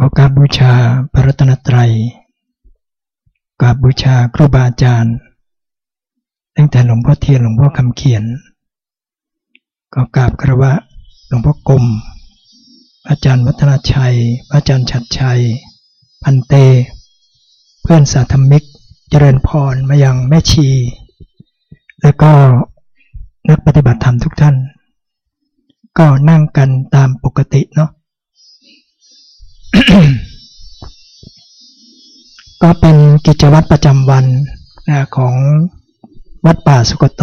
ขอกราบบูชาพระรัตนตรัยกราบบูชาครูบาอาจารย์ ตั้งแต่หลวงพ่อเทียนหลวงพ่อคำเขียน ก็กราบครวะหลวงพ่อกรมอาจารย์วัฒนชัย อาจารย์ชัดชัย พันเต เพื่อนสาธมิก เจริญพรมายังแม่ชี แล้วก็นักปฏิบัติธรรมทุกท่าน ก็นั่งกันตามปกติเนาะ ก็เป็นกิจวัตรประจำวันนะของวัดป่าสุกโต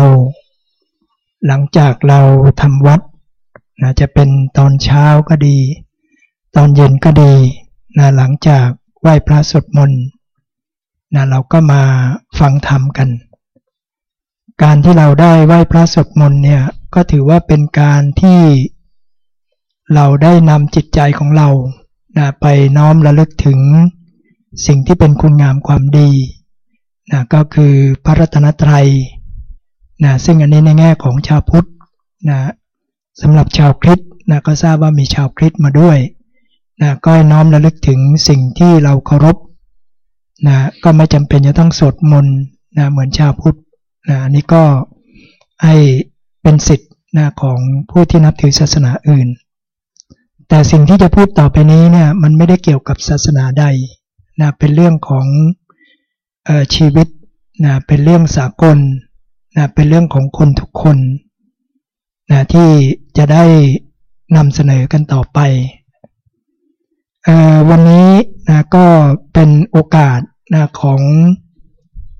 หลังจากเราทำวัดนะจะเป็นตอนเช้าก็ดี ตอนเย็นก็ดีนะหลังจากไหว้พระสวดมนต์นะเราก็มาฟังธรรมกัน การที่เราได้ไหว้พระสวดมนต์เนี่ยก็ถือว่าเป็นการที่เราได้นำจิตใจของเรา นะไปน้อมระลึกถึงสิ่งที่เป็นคุณงามความดีนะก็คือพระรัตนตรัยนะซึ่งอันนี้ในแง่ของชาวพุทธนะสำหรับชาวคริสต์นะก็ทราบว่ามีชาวคริสต์มาด้วยนะก็น้อมระลึกถึงสิ่งที่เราเคารพนะก็ไม่จำเป็นจะต้องสวดมนต์นะเหมือนชาวพุทธนะอันนี้ก็ให้เป็นสิทธิ์นะของผู้ที่นับถือศาสนาอื่น แต่สิ่งที่จะพูดต่อไปนี้เนี่ยมันไม่ได้เกี่ยวกับศาสนาใดนะเป็นเรื่องของออชีวิตนะเป็นเรื่องสากลนะเป็นเรื่องของคนทุกคนนะที่จะได้นำเสนอกันต่อไปออวันนี้นะก็เป็นโอกาสนะของ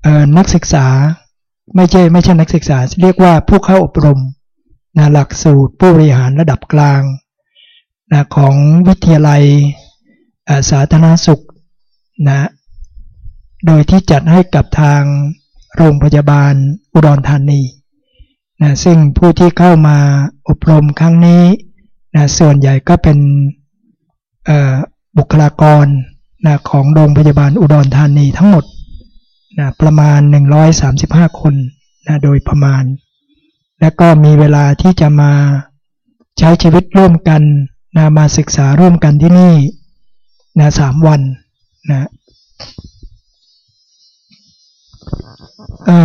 ออนักศึกษาไม่ใช่ไม่ใช่นักศึกษา เรียกว่าผู้เข้าอบรมนะหลักสูตรผู้บริหารระดับกลาง นะของวิทยาลัยสาธารณสุขนะโดยที่จัดให้กับทางโรงพยาบาลอุดรธานีนะซึ่งผู้ที่เข้ามาอบรมครั้งนี้นะส่วนใหญ่ก็เป็นบุคลากรนะของโรงพยาบาลอุดรธานีทั้งหมดนะประมาณ 135 คนนะโดยประมาณ และก็มีเวลาที่จะมาใช้ชีวิตร่วมกัน นะมาศึกษาร่วมกันที่นี่นะสามวันนะ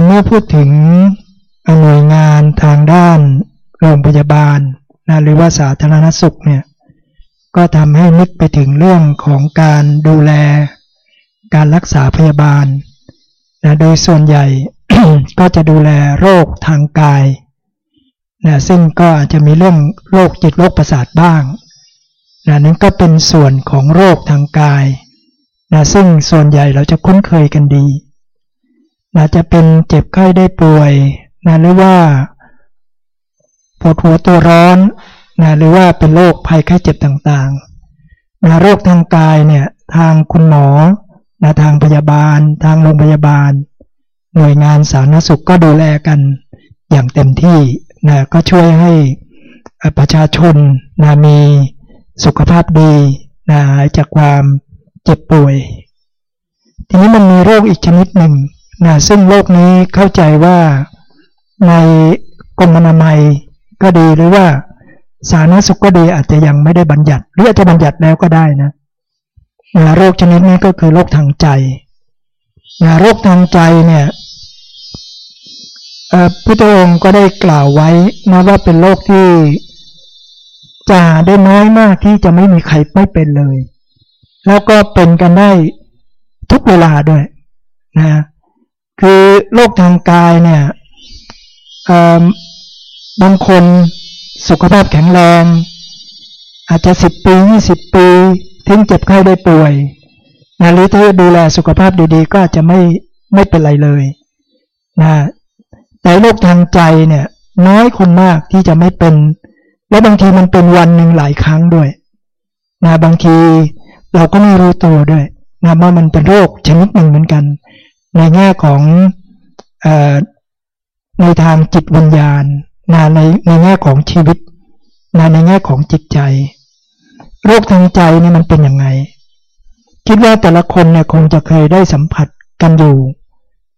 เมื่อพูดถึงหน่วยงานทางด้านโรงพยาบาลนะหรือว่าสาธารณสุขเนี่ยก็ทำให้นึกไปถึงเรื่องของการดูแลการรักษาพยาบาลนะโดยส่วนใหญ่ ก็จะดูแลโรคทางกายนะซึ่งก็อาจจะมีเรื่องโรคจิตโรคประสาทบ้าง นะนั้นก็เป็นส่วนของโรคทางกายนะซึ่งส่วนใหญ่เราจะคุ้นเคยกันดีนะจะเป็นเจ็บไข้ได้ป่วยนะหรือว่าปวดหัวตัวร้อนนะหรือว่าเป็นโรคภัยไข้เจ็บต่างๆนะโรคทางกายเนี่ยทางคุณหมอนะทางพยาบาล ทางโรงพยาบาล หน่วยงานสาธารณสุขก็ดูแลกันอย่างเต็มที่นะก็ช่วยให้ประชาชนนะมี สุขภาพดีนะหายจากความเจ็บป่วย ทีนี้มันมีโรคอีกชนิดหนึ่งนะซึ่งโรคนี้เข้าใจว่าในกรมอนามัยก็ดีหรือว่าสาธารณสุขก็ดีอาจจะยังไม่ได้บัญญัติหรืออาจจะบัญญัติแล้วก็ได้นะนะโรคชนิดนี้ก็คือโรคทางใจนะโรคทางใจเนี่ยพุทธองค์ก็ได้กล่าวไว้นะว่าเป็นโรคที่ จะได้น้อยมากที่จะไม่มีใครไม่เป็นเลย แล้วก็เป็นกันได้ทุกเวลาด้วยนะคือโรคทางกายเนี่ยบางคนสุขภาพแข็งแรง อาจจะสิบปียี่สิบปี ทิ้งเจ็บไข้ได้ป่วยนะหรือถ้าดูแลสุขภาพดีๆ ก็อาจจะไม่ไม่เป็นไรเลยนะแต่โรคทางใจเนี่ยน้อยคนมากที่จะไม่เป็น และบางทีมันเป็นวันหนึ่งหลายครั้งด้วยนะบางทีเราก็ไม่รู้ตัวด้วยนะว่ามันเป็นโรคชนิดหนึ่งเหมือนกัน ในแง่ของอในทางจิตวิญญาณนะในในแง่ของชีวิตนะในแง่ของจิตใจ โรคทางใจนี่มันเป็นยังไง คิดว่าแต่ละคนเนี่ยคงจะเคยได้สัมผัสกันอยู่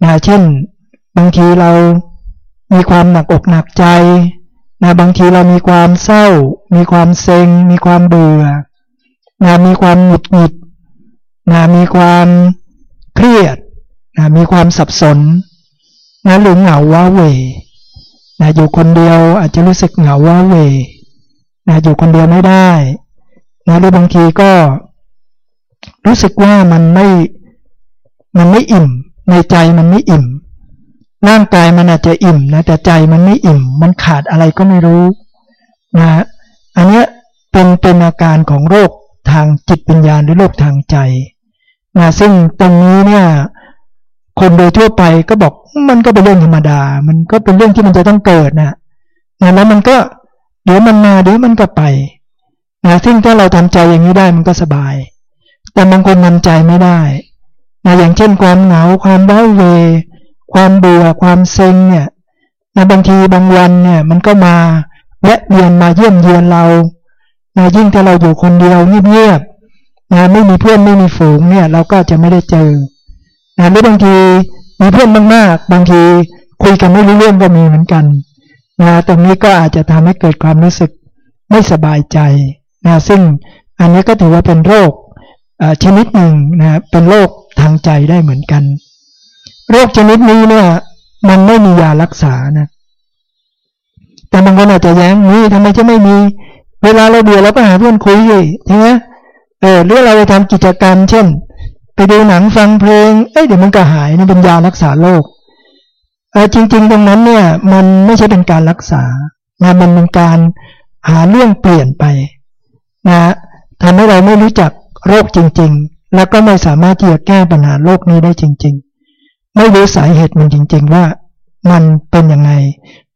นะเช่น บางทีเรามีความหนักอกหนักใจ นะบางทีเรามีความเศร้า มีความเซ็ง มีความเบื่อนะมีความหงุดหงิดนะมีความเครียดนะมีความสับสนนะหรือเหงาว้าเวนะอยู่คนเดียวอาจจะรู้สึกเหงาว้าเวนะอยู่คนเดียวไม่ได้นะหรือบางทีก็ รู้สึกว่ามันไม่มันไม่อิ่ม ในใจมันไม่อิ่ม ร่างกายมันอาจจะอิ่มนะแต่ใจมันไม่อิ่ม มันขาดอะไรก็ไม่รู้นะอันนี้เป็นเป็นอาการของโรคทางจิตปัญญาหรือโรคทางใจนะซึ่งตรงนี้เนี่ยคนโดยทั่วไปก็บอกมันก็เป็นเรื่องธรรมดา มันก็เป็นเรื่องที่มันจะต้องเกิดนะนะแล้วมันก็เดี๋ยวมันมาเดี๋ยวมันก็ไปนะซึ่งถ้าเราทำใจอย่างนี้ได้มันก็สบาย แต่บางคนทาใจไม่ได้นะอย่างเช่นความเหงาความเบ้าเว ความเบื่อความเซ็งเนี่ยนะบางทีบางวันเนี่ยมันก็มาแวะเวียนมาเยี่ยมเยียนเรานะยิ่งถ้าเราอยู่คนเดียวเงียบๆนะไม่มีเพื่อนไม่มีฝูงเนี่ยเราก็จะไม่ได้เจอนะหรือบางทีมีเพื่อนมากๆ บางทีคุยกันไม่รู้เรื่องก็มีเหมือนกันนะตรงนี้ก็อาจจะทำให้เกิดความรู้สึกไม่สบายใจนะซึ่งอันนี้ก็ถือว่าเป็นโรคชนิดหนึ่งนะเป็นโรคทางใจได้เหมือนกัน โรคชนิดนี้เนี่ยมันไม่มียารักษานะแต่บางคนอาจจะแย้งนี่ทำไมจะไม่มี เวลาเราเบื่อเราก็หาเพื่อนคุยใช่ไหมเออหรือเราไปทำกิจกรรม เช่น ไปดูหนังฟังเพลงเอ้ยเดี๋ยวมันก็หายนี่เป็นยารักษาโรคเออจริง ๆ ตรงนั้นเนี่ยมันไม่ใช่เป็นการรักษานะมันเป็นการหาเรื่องเปลี่ยนไปนะทำให้เราไม่รู้จักโรคจริง ๆ แล้วก็ไม่สามารถที่จะแก้ปัญหาโรคนี้ได้จริง ๆ ไม่รู้สาเหตุมันจริง ๆ ว่ามันเป็นยังไง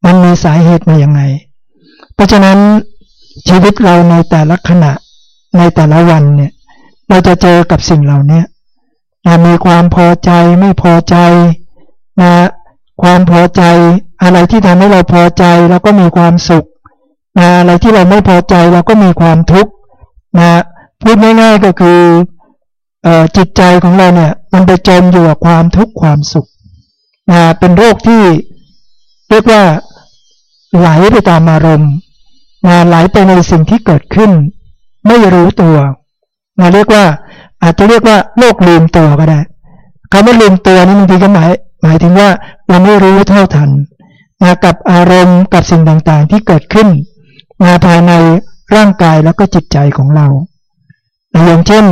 มันมีสาเหตุมาอย่างไง เพราะฉะนั้นชีวิตเราในแต่ละขณะในแต่ละวันเนี่ย เราจะเจอกับสิ่งเหล่านี้นะมีความพอใจไม่พอใจนะความพอใจอะไรที่ทำให้เราพอใจเราก็มีความสุขนะอะไรที่เราไม่พอใจเราก็มีความทุกข์นะพูดง่ายๆก็คืออ จิตใจของเราเนี่ย มันไปจมอยู่กับความทุกข์ความสุขนะเป็นโรคที่เรียกว่าไหลไปตามอารมณ์นะไหลไปในสิ่งที่เกิดขึ้น ไม่รู้ตัวนะเรียกว่า อาจจะเรียกว่าโรคลืมตัวก็ได้คำว่าลืมตัวนี่บางทีก็หมายหมายถึงว่าเราไม่รู้เท่าทันนะกับอารมณ์กับสิ่งต่างๆที่เกิดขึ้นมาภายในร่างกายแล้วก็จิตใจของเรา อย่างเช่น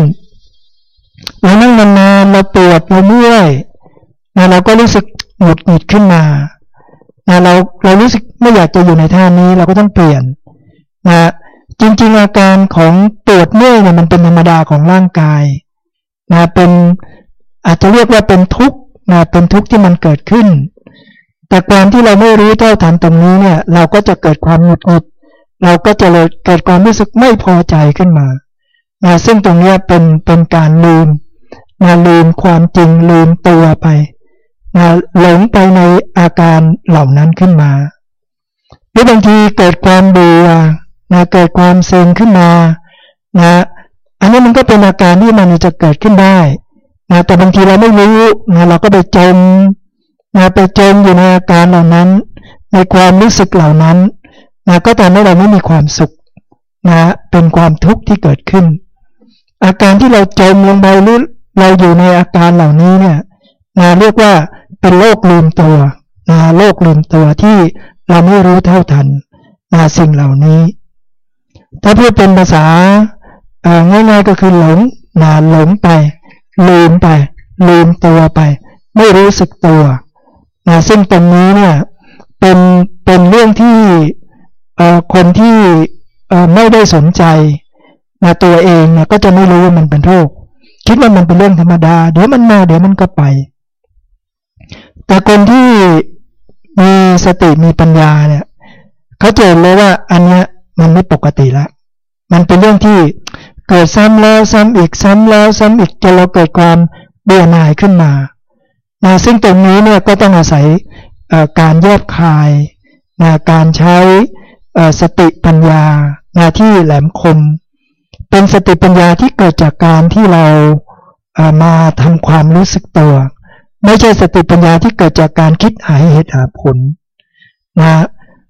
เรานั่งนานๆเราปวดเราเมื่อยนะเราก็รู้สึกหงุดหงิดขึ้นมานะเราเรารู้สึกไม่อยากจะอยู่ในท่านี้เราก็ต้องเปลี่ยนนะจริงๆอาการของปวดเมื่อยเนี่ยมันเป็นธรรมดาของร่างกายนะเป็นอาจจะเรียกว่าเป็นทุกข์นะเป็นทุกข์ที่มันเกิดขึ้น แต่ความที่เราไม่รู้เท่าทันตรงนี้เนี่ย เราก็จะเกิดความหงุดหงิด เราก็จะเลยเกิดความรู้สึกไม่พอใจขึ้นมา นะซึ่งตรงนี้เป็นเป็นการลืมนะลืมความจริงลืมตัวไปนะหลงไปในอาการเหล่านั้นขึ้นมาหรือบางทีเกิดความเบื่อนะเกิดความเซ็งขึ้นมานะอันนี้มันก็เป็นอาการที่มันจะเกิดขึ้นได้นะแต่บางทีเราไม่รู้นะเราก็ไปจมนะไปจมอยู่ในอาการเหล่านั้น ในความรู้สึกเหล่านั้นนะก็ทำให้เราไม่มีความสุขนะเป็นความทุกข์ที่เกิดขึ้น อาการที่เราจมลงไปหรือเราอยู่ในอาการเหล่านี้เนี่ยนะเรียกว่าเป็นโรคลืมตัวนะโรคลืมตัวที่เราไม่รู้เท่าทันนะสิ่งเหล่านี้ ถ้าพูดเป็นภาษาง่ายๆก็คือหลงนะหลงไป ลืมไป ลืมตัวไป ไม่รู้สึกตัวนะซึ่งตรงนี้เนี่ยเป็นเป็นเรื่องที่คนที่ไม่ได้สนใจ นะตัวเองนะก็จะไม่รู้ว่ามันเป็นโรค คิดว่ามันเป็นเรื่องธรรมดา เดี๋ยวมันมาเดี๋ยวมันก็ไป แต่คนที่มีสติมีปัญญาเนี่ยเขาเจอเลยว่าอันเนี้ยมันไม่ปกติละ มันเป็นเรื่องที่เกิดซ้ำแล้วซ้ำอีกซ้ำแล้วซ้ำอีกจนเราเกิดความเบื่อหน่ายขึ้นมานะซึ่งตรงนี้เนี่ยก็ต้องอาศัยการแยบคายนะการใช้สติปัญญานาที่แหลมคม เป็นสติปัญญาที่เกิดจากการที่เรามาทำความรู้สึกตัว ไม่ใช่สติปัญญาที่เกิดจากการคิดหาเหตุหาผลนะ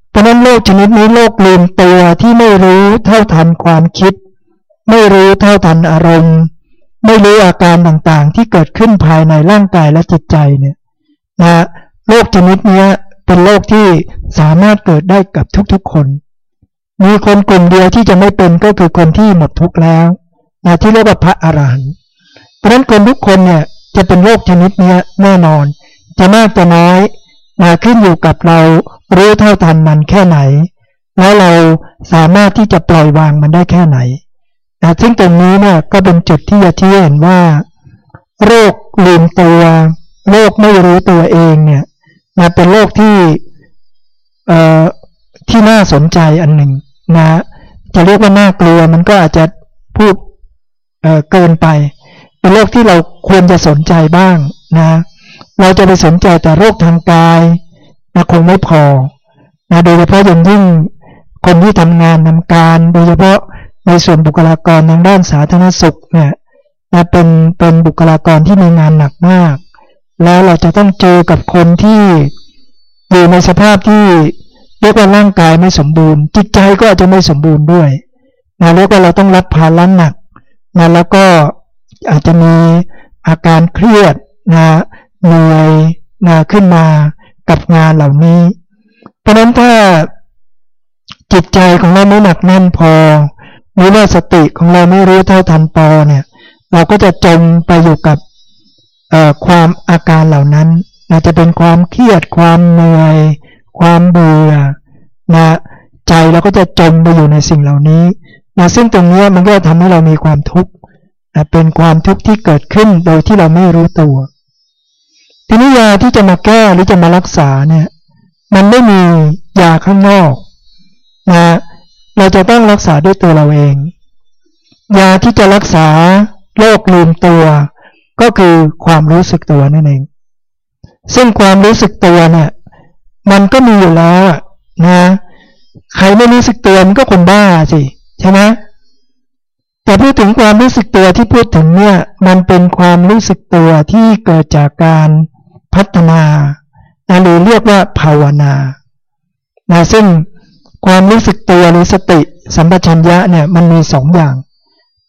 เพราะนั้นโลกชนิดนี้โลกลืมตัวที่ไม่รู้เท่าทันความคิด ไม่รู้เท่าทันอารมณ์ ไม่รู้อาการต่างๆ ที่เกิดขึ้นภายในร่างกายและจิตใจเนี่ยนะโรคชนิดนี้เป็นโรคที่สามารถเกิดได้กับทุกๆคน มีคนกลุ่มเดียวที่จะไม่เป็นก็คือคนที่หมดทุกข์แล้วนะที่เรียกว่าพระอรหันต์เพราะฉะนั้นคนทุกคนเนี่ยจะเป็นโรคชนิดนี้แน่นอน จะมากจะน้อยนะขึ้นอยู่กับเรารู้เท่าทันมันแค่ไหน แล้วเราสามารถที่จะปล่อยวางมันได้แค่ไหนนะซึ่งตรงนี้เนี่ยก็เป็นจุดที่จะชี้เห็นว่า โรคลืมตัวโรคไม่รู้ตัวเองเนี่ยนะเป็นโรคที่เอ่อที่น่าสนใจอันหนึ่ง นะจะเรียกว่าน่ากลัวมันก็อาจจะพูดเเกินไป เป็นโรคที่เราควรจะสนใจบ้างนะเราจะไปสนใจแต่โรคทางกายนะคงไม่พอนะโดยเฉพาะอย่างยิ่งคนที่ทำงานทำการ โดยเฉพาะในส่วนบุคลากรทางด้านสาธารณสุขเนี่ยนะเป็นเป็นบุคลากรที่มีงานหนักมาก แล้วเราจะต้องเจอกับคนที่อยู่ในสภาพที่ เรียกว่าร่างกายไม่สมบูรณ์ จิตใจก็อาจจะไม่สมบูรณ์ด้วยนะแล้วก็เราต้องรับภาระหนักนะแล้วก็อาจจะมีอาการเครียดนะเหนื่อยนะขึ้นมากับงานเหล่านี้ เพราะนั้นถ้าจิตใจของเราไม่หนักแน่นพอหรือว่าสติของเราไม่รู้เท่าทันพอเนี่ย เราก็จะจมไปอยู่กับความอาการเหล่านั้นนะจะเป็นความเครียดความเหนื่อย ความเบื่อนะใจเราก็จะจมไปอยู่ในสิ่งเหล่านี้นะซึ่งตรงนี้มันก็ทำให้เรามีความทุกข์นะเป็นความทุกข์ที่เกิดขึ้นโดยที่เราไม่รู้ตัว ทีนี้ยาที่จะมาแก้หรือจะมารักษาเนี่ยมันไม่มียาข้างนอกนะเราจะต้องรักษาด้วยตัวเราเอง ยาที่จะรักษาโรคลืมตัว ก็คือความรู้สึกตัวนั่นเอง ซึ่งความรู้สึกตัวเนี่ย มันก็มีอยู่แล้วนะ ใครไม่รู้สึกตัวมันก็คนบ้าสิใช่ไหมแต่พูดถึงความรู้สึกตัวที่พูดถึงเนี่ย มันเป็นความรู้สึกตัวที่เกิดจากการพัฒนาหรือเรียกว่าภาวนานะซึ่งความรู้สึกตัวหรือสติสัมปชัญญะเนี่ยมันมีสองอย่าง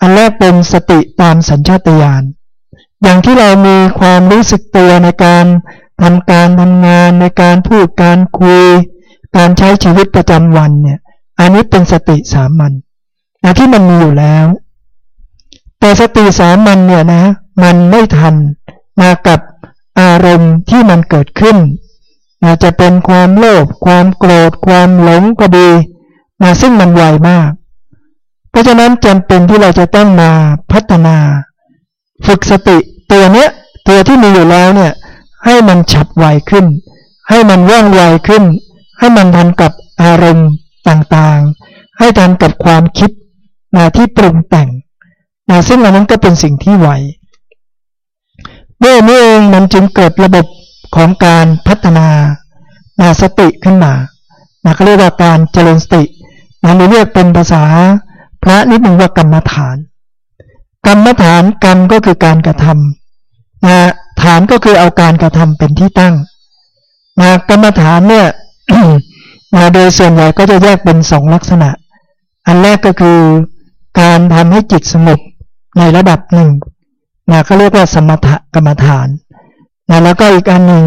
อันแรกเป็นสติตามสัญชาตญาณอย่างที่เรามีความรู้สึกตัวในการ ทำการทำงานในการพูดการคุย การใช้ชีวิตประจำวันเนี่ย อันนี้เป็นสติสามัญนะที่มันมีอยู่แล้ว แต่สติสามัญเนี่ยนะ มันไม่ทันมากับอารมณ์ที่มันเกิดขึ้นอาจจะเป็นความโลภความโกรธ ความหลงก็ดีนะซึ่งมันไวมาก เพราะฉะนั้นจำเป็นที่เราจะต้องมาพัฒนา ฝึกสติตัวเนี้ยตัวที่มีอยู่แล้วเนี่ย ให้มันฉับไวขึ้น ให้มันว่องไวขึ้น ให้มันทันกับอารมณ์ต่างๆ ให้ทันกับความคิดนะที่ปรุงแต่งนะซึ่งอันนั้นก็เป็นสิ่งที่ไวเมื่อนี้เองมันจึงเกิดระบบของการพัฒนานาสติขึ้นมานะเขาเรียกว่าการเจริญสตินะเรียกเป็นภาษาพระนิดหนึ่งว่ากรรมฐาน กรรมฐานกรรมก็คือการกระทำนะ ฐานก็คือเอาการกระทำเป็นที่ตั้งนะกรรมฐานเนี่ยนะโดยส่วนใหญ่ก็จะแยกเป็นสองลักษณะ อันแรกก็คือการทำให้จิตสงบในระดับหนึ่งนะเขาเรียกว่าสมถกรรมฐานนะแล้วก็อีกอันหนึ่ง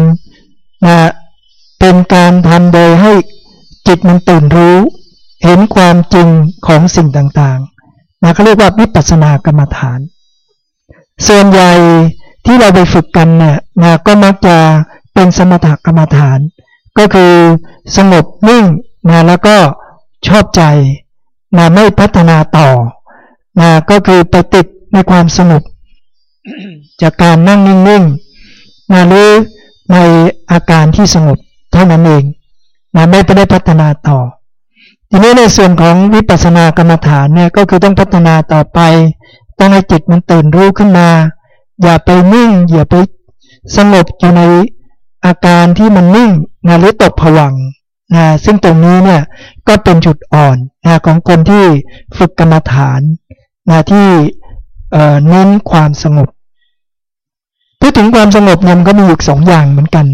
นะเป็นการทำโดยให้จิตมันตื่นรู้ เห็นความจริงของสิ่งต่างๆนะเขาเรียกว่าวิปัสสนากรรมฐาน ส่วนใหญ่ ที่เราไปฝึกกันเนี่ยนะก็มักจะเป็นสมถกรรมฐาน ก็คือสงบนิ่งนะแล้วก็ชอบใจนะไม่พัฒนาต่อนะก็คือไปติดในความสงบจากการนั่งนิ่งๆนะหรือในอาการที่สงบเท่านั้นเองนะไม่ไปได้พัฒนาต่อ ทีนี้ในส่วนของวิปัสสนากรรมฐานเนี่ยก็คือต้องพัฒนาต่อไป ต้องให้จิตมันตื่นรู้ขึ้นมา อย่าไปนิ่ง อย่าไปสงบอยู่ในอาการที่มันนิ่งนะหรือตกผวังนะซึ่งตรงนี้เนี่ยก็เป็นจุดอ่อนนะของคนที่ฝึกกรรมฐานนะที่เน้นความสงบพูดถึงความสงบเนี่ยมันก็มีอยู่สองอย่างเหมือนกัน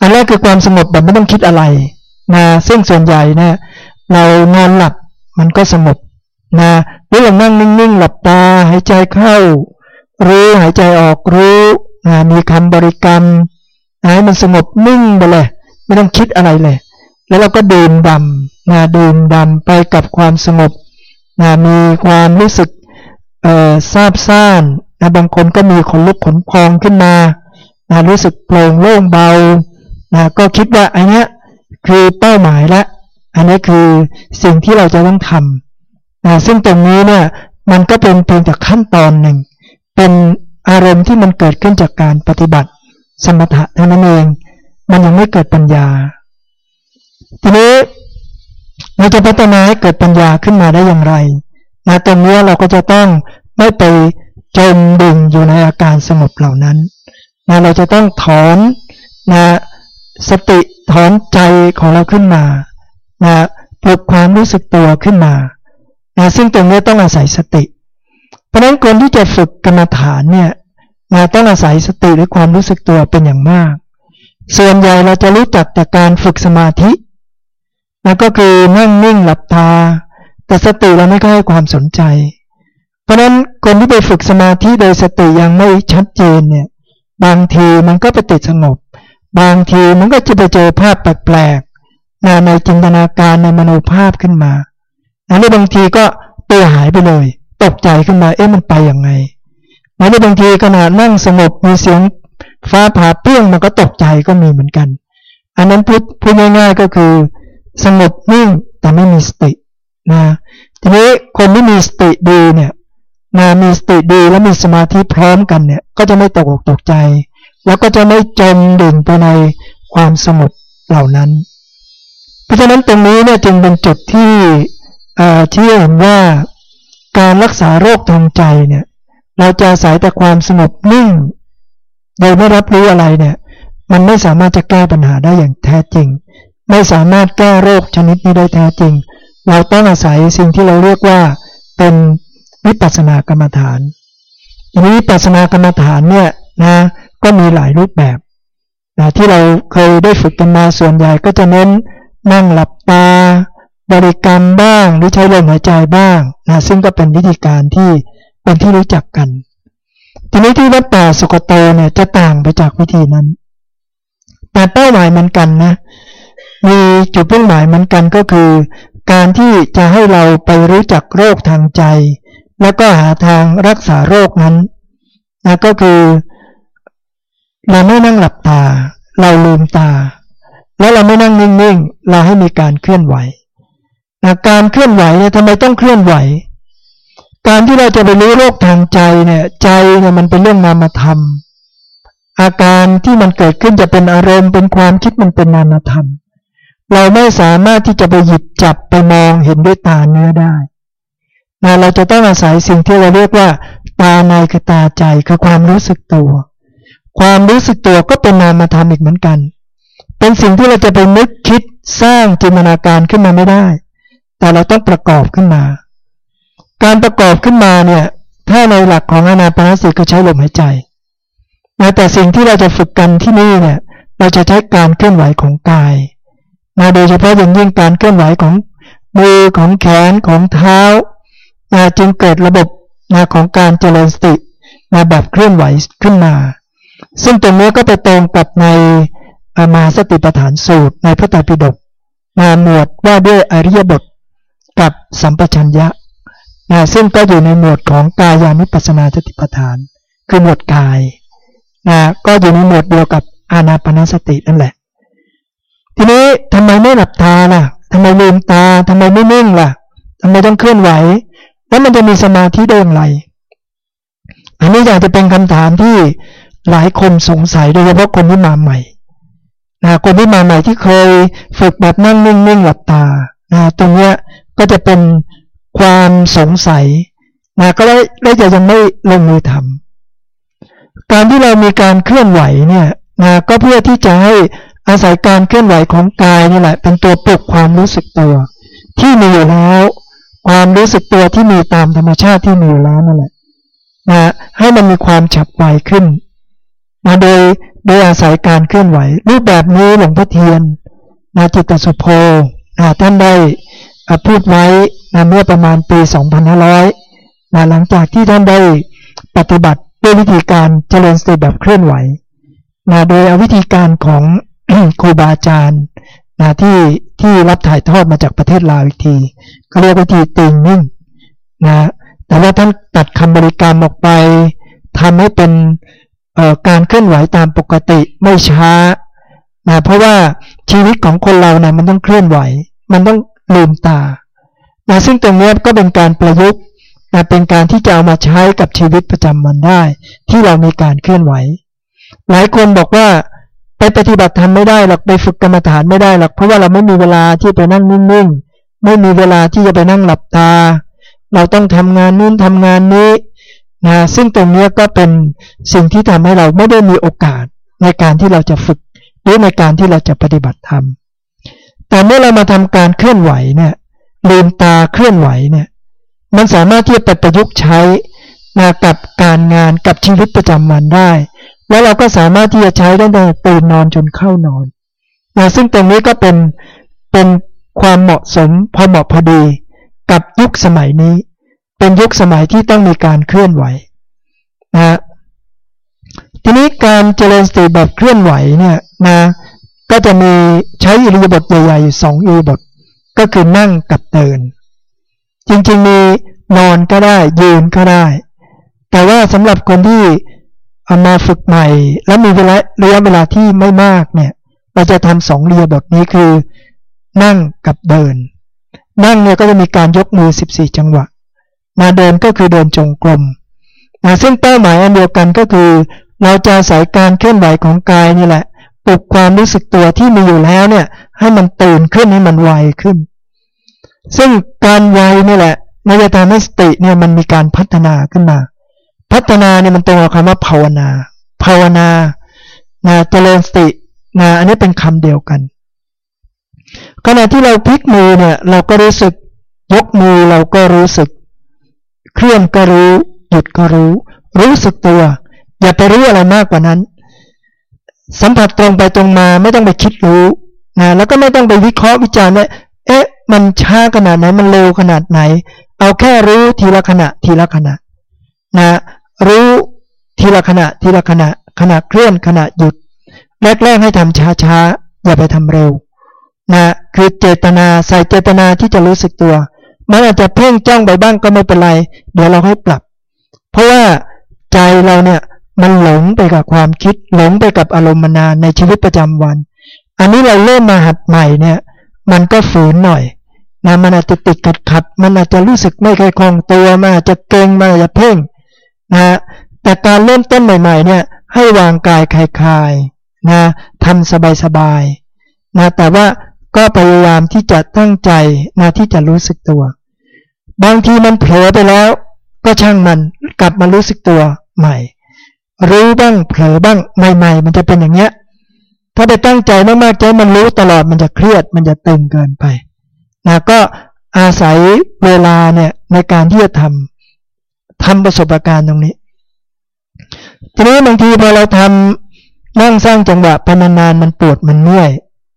อันแรกคือความสงบแบบไม่ต้องคิดอะไรนะซึ่งส่วนใหญ่เนี่ยเรานอนหลับมันก็สงบนะหรือเรานั่งนิ่งๆ หลับตาหายใจเข้า รู้หายใจออกรู้นะมีคำบริกรรมให้มันสงบนิ่งไปเลย ไม่ต้องคิดอะไรเลย แล้วเราก็ดื่มดำนะดื่มดำไปกับความสงบนะมีความรู้สึกเอ่อซาบซ่านนะบางคนก็มีขนลุกขนพองขึ้นมานะรู้สึกโปร่งโล่งเบานะก็คิดว่าอันนี้คือเป้าหมายละ อันนี้คือสิ่งที่เราจะต้องทำนะซึ่งตรงนี้เนี่ยมันก็เป็นเพียงแต่ขั้นตอนหนึ่ง เป็นอารมณ์ที่มันเกิดขึ้นจากการปฏิบัติสมถะเท่านั้นเอง มันยังไม่เกิดปัญญา ทีนี้เราจะพัฒนาให้เกิดปัญญาขึ้นมาได้อย่างไรนะตรงนี้เราก็จะต้องไม่ไปจมดึงอยู่ในอาการสงบเหล่านั้นนะเราจะต้องถอนนะสติถอนใจของเราขึ้นมานะปลุกความรู้สึกตัวขึ้นมานะซึ่งตรงนี้ต้องอาศัยสติ เพราะฉะนั้นคนที่จะฝึกกรรมฐานเนี่ยนะต้องอาศัยสติหรือความรู้สึกตัวเป็นอย่างมาก ส่วนใหญ่เราจะรู้จักแต่การฝึกสมาธินะก็คือนั่งนิ่งหลับตา แต่สติเราไม่ค่อยให้ความสนใจ เพราะฉะนั้นคนที่ไปฝึกสมาธิโดยสติยังไม่ชัดเจนเนี่ย บางทีมันก็ไปติดสงบบางทีมันก็จะไปเจอภาพแปลกๆในจินตนาการในมโนภาพขึ้นมาอันนี้บางทีก็ตัวหายไปเลย ตกใจขึ้นมาเอ๊ะมันไปอย่างไงอันนี้บางทีขณะนั่งสงบมีเสียงฟ้าผ่าเปรี้ยงมันก็ตกใจก็มีเหมือนกัน อันนั้นพูดพูดง่ายๆก็คือสงบนิ่งแต่ไม่มีสตินะทีนี้คนที่มีสติดีเนี่ยนะมีสติดีและมีสมาธิพร้อมกันเนี่ย ก็จะไม่ตกอกตกใจ แล้วก็จะไม่จมดิ่งไปในความสงบเหล่านั้น เพราะฉะนั้นตรงนี้เนี่ยจึงเป็นจุดที่ที่เห็นว่า การรักษาโรคทางใจเนี่ย เราจะอาศัยแต่ความสงบนิ่งโดยไม่รับรู้อะไรเนี่ย มันไม่สามารถจะแก้ปัญหาได้อย่างแท้จริง ไม่สามารถแก้โรคชนิดนี้ได้แท้จริง เราต้องอาศัยสิ่งที่เราเรียกว่าเป็นวิปัสสนากรรมฐานทีนี้วิปัสสนากรรมฐานเนี่ยนะก็มีหลายรูปแบบนะที่เราเคยได้ฝึกกันมาส่วนใหญ่ก็จะเน้นนั่งหลับตา บริกรรมบ้างหรือใช้ลมหายใจบ้างนะซึ่งก็เป็นวิธีการที่เป็นที่รู้จักกัน ทีนี้ที่วัดป่าสุกโตเนี่ยจะต่างไปจากวิธีนั้น แต่เป้าหมายเหมือนกันนะมีจุดเป้าหมายเหมือนกันก็คือ การที่จะให้เราไปรู้จักโรคทางใจ แล้วก็หาทางรักษาโรคนั้นนะก็คือเราไม่นั่งหลับตา เราลืมตา แล้วเราไม่นั่งนิ่งๆ เราให้มีการเคลื่อนไหว นะการเคลื่อนไหวเนี่ยทำไมต้องเคลื่อนไหว การที่เราจะไปรู้โรคทางใจเนี่ย ใจเนี่ยมันเป็นเรื่องนามธรรม อาการที่มันเกิดขึ้นจะเป็นอารมณ์ เป็นความคิดมันเป็นนามธรรม เราไม่สามารถที่จะไปหยิบจับไปมองเห็นด้วยตาเนื้อได้นะเราจะต้องอาศัยสิ่งที่เราเรียกว่า ตาในคือตาใจคือความรู้สึกตัว ความรู้สึกตัวก็เป็นนามธรรมอีกเหมือนกัน เป็นสิ่งที่เราจะไปนึกคิดสร้างจินตนาการขึ้นมาไม่ได้ แต่เราต้องประกอบขึ้นมา การประกอบขึ้นมาเนี่ย ถ้าในหลักของอนาปานสติก็ใช้ลมหายใจนะแต่สิ่งที่เราจะฝึกกันที่นี่เนี่ย เราจะใช้การเคลื่อนไหวของกายนะโดยเฉพาะอย่างยิ่งการเคลื่อนไหวของมือของแขนของเท้านะจึงเกิดระบบนะของการเจริญสตินะแบบเคลื่อนไหวขึ้นมา ซึ่งตรงนี้ก็ไปตรงกับในอามาสติปฐานสูตรในพระไตรปิฎกนาหมวดว่าด้วยอริยบท กับสัมปชัญญะนะซึ่งก็อยู่ในหมวดของกายานุปัสนาสติปัฏฐาน คือหมวดกายนะก็อยู่ในหมวดเดียวกับอานาปนาสตินั่นแหละ ทีนี้ทำไมไม่หลับตาล่ะทำไมลืมตาทำไมไม่นิ่งล่ะทำไมต้องเคลื่อนไหว แล้วมันจะมีสมาธิได้อย่างไร อันนี้อยากจะเป็นคำถามที่หลายคนสงสัยโดยเฉพาะคนที่มาใหม่นะคนที่มาใหม่ที่เคยฝึกแบบนั่งนิ่งๆหลับตานะตรงเนี้ย ก็จะเป็นความสงสัยนะก็ได้ได้จะยังไม่ลงมือทำการที่เรามีการเคลื่อนไหวเนี่ยนะก็เพื่อที่จะให้อาศัยการเคลื่อนไหวของกายนี่แหละ เป็นตัวปลุกความรู้สึกตัว ที่มีอยู่แล้ว ความรู้สึกตัวที่มีตามธรรมชาติที่มีอยู่แล้วนั่นแหละนะให้มันมีความฉับไวขึ้นนะโดยโดยอาศัยการเคลื่อนไหว รูปแบบนี้หลวงพ่อเทียนนาจิตสุโพนะท่านได้ พูดไว้นะเมื่อประมาณปี 2500นะหลังจากที่ท่านได้ปฏิบัติด้วยวิธีการเจริญสติแบบเคลื่อนไหวนะโดยเอาวิธีการของครูบาอาจารย์นะที่ที่รับถ่ายทอดมาจากประเทศลาวอีกทีเขาเรียกวิธีติงนิ่งนะแต่ว่าท่านตัดคำบริกรรมออกไปทำให้เป็นการเคลื่อนไหวตามปกติไม่ช้านะเพราะว่าชีวิตของคนเรานะมันต้องเคลื่อนไหว มันต้อง ลืมตานะซึ่งตรงนี้ก็เป็นการประยุกต์นะเป็นการที่จะเอามาใช้กับชีวิตประจำวันได้ ที่เรามีการเคลื่อนไหว หลายคนบอกว่าไปปฏิบัติธรรมไม่ได้หรอกไปฝึกกรรมฐานไม่ได้หรอกเพราะว่าเราไม่มีเวลาที่ไปนั่งนิ่งๆไม่มีเวลาที่จะไปนั่งหลับตา เราต้องทำงานนู้นทำงานนี้นะซึ่งตรงนี้ก็เป็นสิ่งที่ทำให้เราไม่ได้มีโอกาสในการที่เราจะฝึก หรือในการที่เราจะปฏิบัติธรรม แต่เมื่อเรามาทำการเคลื่อนไหวเนี่ยลืมตาเคลื่อนไหวเนี่ยมันสามารถที่จะไปประยุกต์ใช้นะกับการงานกับชีวิตประจำวันได้ แล้วเราก็สามารถที่จะใช้ได้ตั้งแต่ตื่นนอนจนเข้านอนนะซึ่งตรงนี้ก็เป็นเป็นความเหมาะสมพอเหมาะพอดีกับยุคสมัยนี้ เป็นยุคสมัยที่ต้องมีการเคลื่อนไหวนะทีนี้การเจริญสติแบบเคลื่อนไหวเนี่ยนะ ก็จะมีใช้อิริยาบถใหญ่ๆสองอิริยาบถก็คือนั่งกับเดิน จริงๆมีนอนก็ได้ยืนก็ได้ แต่ว่าสำหรับคนที่เอามาฝึกใหม่ แล้วมีเวลาระยะเวลาที่ไม่มากเนี่ย เราจะทำสองเรียบทนี้คือ นั่งกับเดิน นั่งเนี่ยก็จะมีการยกมือ 14 จังหวะมาเดินก็คือเดินจงกรมนะซึ่งเป้าหมายอันเดียวกันก็คือ เราจะอาศัยการเคลื่อนไหวของกายนี่แหละ ปลุกความรู้สึกตัวที่มีอยู่แล้วเนี่ย ให้มันตื่นขึ้นให้มันไวขึ้น ซึ่งการไวนี่แหละในจะทำให้สติเนี่ยมันมีการพัฒนาขึ้นมา พัฒนาเนี่ยมันตรงกับคำว่าภาวนา ภาวนานะเจริญสตินะอันนี้เป็นคำเดียวกันขณะที่เราพลิกมือเนี่ย เราก็รู้สึกยกมือเราก็รู้สึก เคลื่อนก็รู้ หยุดก็รู้ รู้สึกตัว อย่าไปรู้อะไรมากกว่านั้น สัมผัสตรงไปตรงมาไม่ต้องไปคิดรู้นะแล้วก็ไม่ต้องไปวิเคราะห์วิจารณ์ว่าเอ๊ะ มันช้าขนาดไหนมันเร็วขนาดไหน เอาแค่รู้ทีละขณะทีละขณะนะรู้ทีละขณะทีละขณะขณะเคลื่อนขณะหยุด แรกๆให้ทำช้าๆอย่าไปทำเร็วนะคือเจตนาใส่เจตนาที่จะรู้สึกตัว มันอาจจะเพ่งจ้องไปบ้างก็ไม่เป็นไร เดี๋ยวเราให้ปรับ เพราะว่าใจเราเนี่ย มันหลงไปกับความคิด หลงไปกับอารมณ์มานานในชีวิตประจำวัน อันนี้เราเริ่มมาหัดใหม่เนี่ย มันก็ฝืนหน่อยนะมันอาจจะติดขัดขัด มันอาจจะรู้สึกไม่เคยคล่องตัวมันอาจจะเกรงมันอาจจะเพ่งนะแต่การเริ่มต้นใหม่ ๆ เนี่ย ให้วางกายคลายๆนะทำสบายๆนะแต่ว่าก็พยายามที่จะตั้งใจนะที่จะรู้สึกตัว บางทีมันเผลอไปแล้ว ก็ช่างมันกลับมารู้สึกตัวใหม่ รู้บ้างเผลอบ้างใหม่ ๆ มันจะเป็นอย่างเงี้ย ถ้าไปตั้งใจมากๆใจมันรู้ตลอดมันจะเครียดมันจะตึงเกินไปนะก็อาศัยเวลาเนี่ยในการที่จะทำทำประสบการณ์ตรงนี้ ทีนี้บางทีพอเราทำนั่งสร้างจังหวะพนานๆมันปวดมันเมื่อย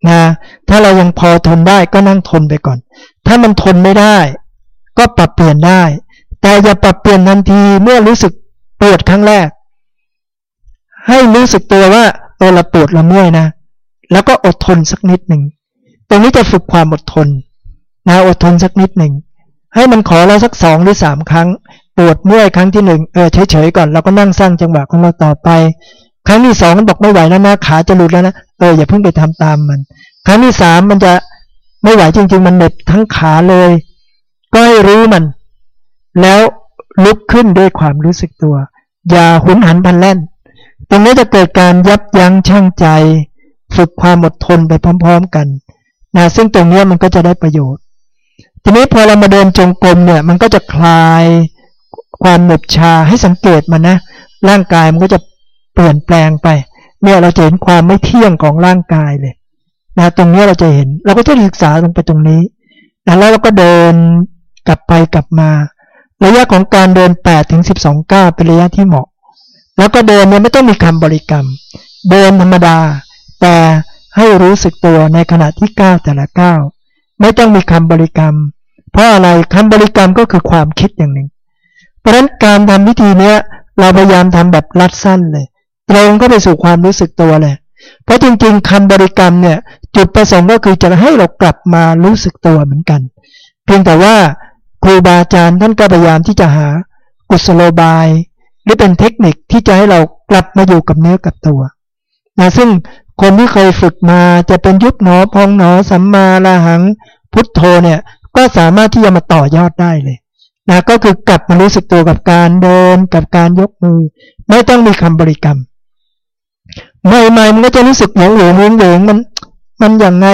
นะถ้าเรายังพอทนได้ก็นั่งทนไปก่อน ถ้ามันทนไม่ได้ ก็ปรับเปลี่ยนได้ แต่อย่าปรับเปลี่ยนทันทีเมื่อรู้สึกปวดครั้งแรก ให้รู้สึกตัวว่าเออเราปวดเราเมื่อยนะ แล้วก็อดทนสักนิดหนึ่ง ตรงนี้จะฝึกความอดทนนะอดทนสักนิดหนึ่ง ให้มันขอเราสักสองหรือสามครั้ง ปวดเมื่อยครั้งที่หนึ่งเออเฉยๆก่อนเราก็นั่งสร้างจังหวะของเราต่อไป ครั้งที่สองมันบอกไม่ไหวแล้วนะขาจะหลุดแล้วนะเอออย่าเพิ่งไปทำตามมัน ครั้งที่สามมันจะไม่ไหวจริง ๆ มันเหน็บทั้งขาเลย ก็ให้รู้มัน แล้วลุกขึ้นด้วยความรู้สึกตัว อย่าหุนหันพันแล่น ตรงนี้จะเกิดการยับยั้งชั่งใจ ฝึกความอดทนไปพร้อม ๆกันนะซึ่งตรงนี้มันก็จะได้ประโยชน์ ทีนี้พอเรามาเดินจงกรมเนี่ย มันก็จะคลายความเหน็บชาให้สังเกตมันนะ ร่างกายมันก็จะเปลี่ยนแปลงไป เนี่ยเราจะเห็นความไม่เที่ยงของร่างกายเลยนะตรงนี้เราจะเห็น เราก็จะศึกษาลงไปตรงนี้นะแล้วเราก็เดินกลับไปกลับมา ระยะของการเดิน8ถึง12ก้าวเป็นระยะที่เหมาะ แล้วก็เดินเนี่ยไม่ต้องมีคำบริกรรม เดินธรรมดา แต่ให้รู้สึกตัวในขณะที่ก้าวแต่ละก้าวไม่ต้องมีคำบริกรรม เพราะอะไรคำบริกรรมก็คือความคิดอย่างหนึ่ง เพราะฉะนั้นการทำวิธีนี้เราพยายามทำแบบรัดสั้นเลย ตรงก็ไปสู่ความรู้สึกตัวเลยเพราะจริงๆคำบริกรรมเนี่ยจุดประสงค์ก็คือจะให้เรากลับมารู้สึกตัวเหมือนกัน เพียงแต่ว่าครูบาอาจารย์ท่านก็พยายามที่จะหากุศโลบาย หรือเป็นเทคนิคที่จะให้เรากลับมาอยู่กับเนื้อกับตัวนะซึ่งคนที่เคยฝึกมาจะเป็นยุบหนอพองหนอสัมมาลาหังพุทโธเนี่ยก็สามารถที่จะมาต่อยอดได้เลยนะก็คือกลับมารู้สึกตัวกับการเดินกับการยกมือ ไม่ต้องมีคำบริกรรมใหม่ๆมันก็จะรู้สึกหวงหวงหวงหวงมัน มันอย่างไง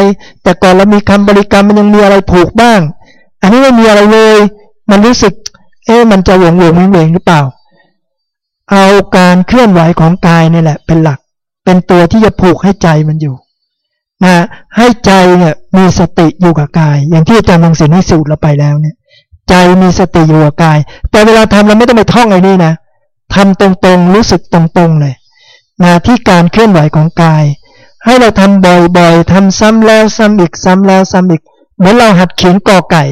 แต่ก่อนเรามีคำบริกรรมมันยังมีอะไรผูกบ้าง อันนี้ไม่มีอะไรเลย มันรู้สึก เอ๊ะมันจะหวงหวงหวงหวงหรือเปล่า เอาการเคลื่อนไหวของกายนี่แหละ เป็นหลัก เป็นตัวที่จะผูกให้ใจมันอยู่นะให้ใจเนี่ยมีสติอยู่กับกาย อย่างที่อาจารย์มังสินให้สูตรเราไปแล้วเนี่ย ใจมีสติอยู่กับกาย แต่เวลาทำเราไม่ต้องไปท่องไอ้นี่นะทำตรงๆรู้สึกตรงๆเลยนะที่การเคลื่อนไหวของกาย ให้เราทำบ่อยๆทำซ้ำแล้วซ้ำอีกซ้ำแล้วซ้ำอีกเหมือนเราหัดเขียนกอไก่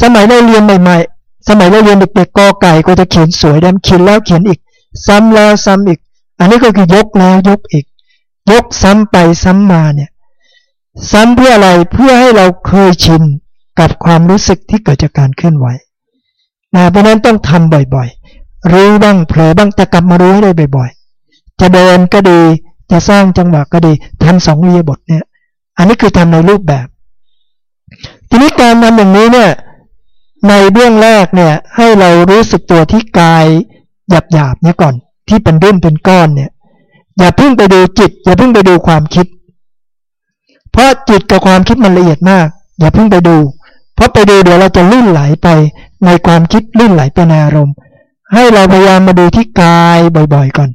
สมัยเราเรียนใหม่ ๆ สมัยเราเรียนเด็กๆกอไก่ก็จะเขียนสวยดำเขียนแล้วเขียนอีก ซ้ำแล้วซ้ำอีก อันนี้ก็คือยกแล้วยกอีก ยกซ้ำไปซ้ำมาเนี่ย ซ้ำเพื่ออะไรเพื่อให้เราเคยชินกับความรู้สึกที่เกิดจากการเคลื่อนไหวนะเพราะนั้นต้องทำบ่อยๆ รู้บ้างเผลอบ้างแต่กลับมารู้ให้ได้บ่อยๆ จะเดินก็ดีจะสร้างจังหวะก็ดีทำสองเรียบทเนี่ย อันนี้คือทำในรูปแบบ ทีนี้การทำอย่างนี้เนี่ยในเบื้องแรกเนี่ยให้เรารู้สึกตัวที่กาย หยาบๆเนี่ยก่อน ที่เป็นรุ่นเป็นก้อนเนี่ย อย่าเพิ่งไปดูจิต อย่าเพิ่งไปดูความคิด เพราะจิตกับความคิดมันละเอียดมาก อย่าเพิ่งไปดู เพราะไปดูเดี๋ยวเราจะลื่นไหลไปในความคิดลื่นไหลไปในอารมณ์ ให้เราพยายามมาดูที่กายบ่อย ๆ ก่อน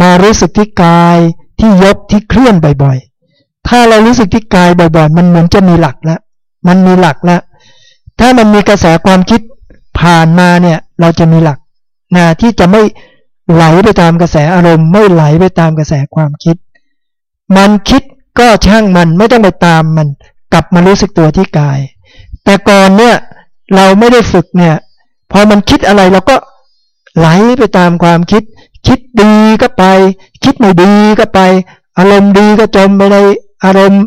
มารู้สึกที่กายที่ยกที่เคลื่อนบ่อยๆ ถ้าเรารู้สึกที่กายบ่อยๆ มันเหมือนจะมีหลักแล้ว มันมีหลักแล้ว ถ้ามันมีกระแสความคิดผ่านมาเนี่ย เราจะมีหลัก นะที่จะไม่ไหลไปตามกระแสอารมณ์ ไม่ไหลไปตามกระแสความคิด มันคิดก็ช่างมันไม่ต้องไปตามมัน กลับมารู้สึกตัวที่กาย แต่ก่อนเนี่ยเราไม่ได้ฝึกเนี่ยพอมันคิดอะไรเราก็ไหลไปตามความคิด คิดดีก็ไป คิดไม่ดีก็ไป อารมณ์ดีก็จมไปในอารมณ์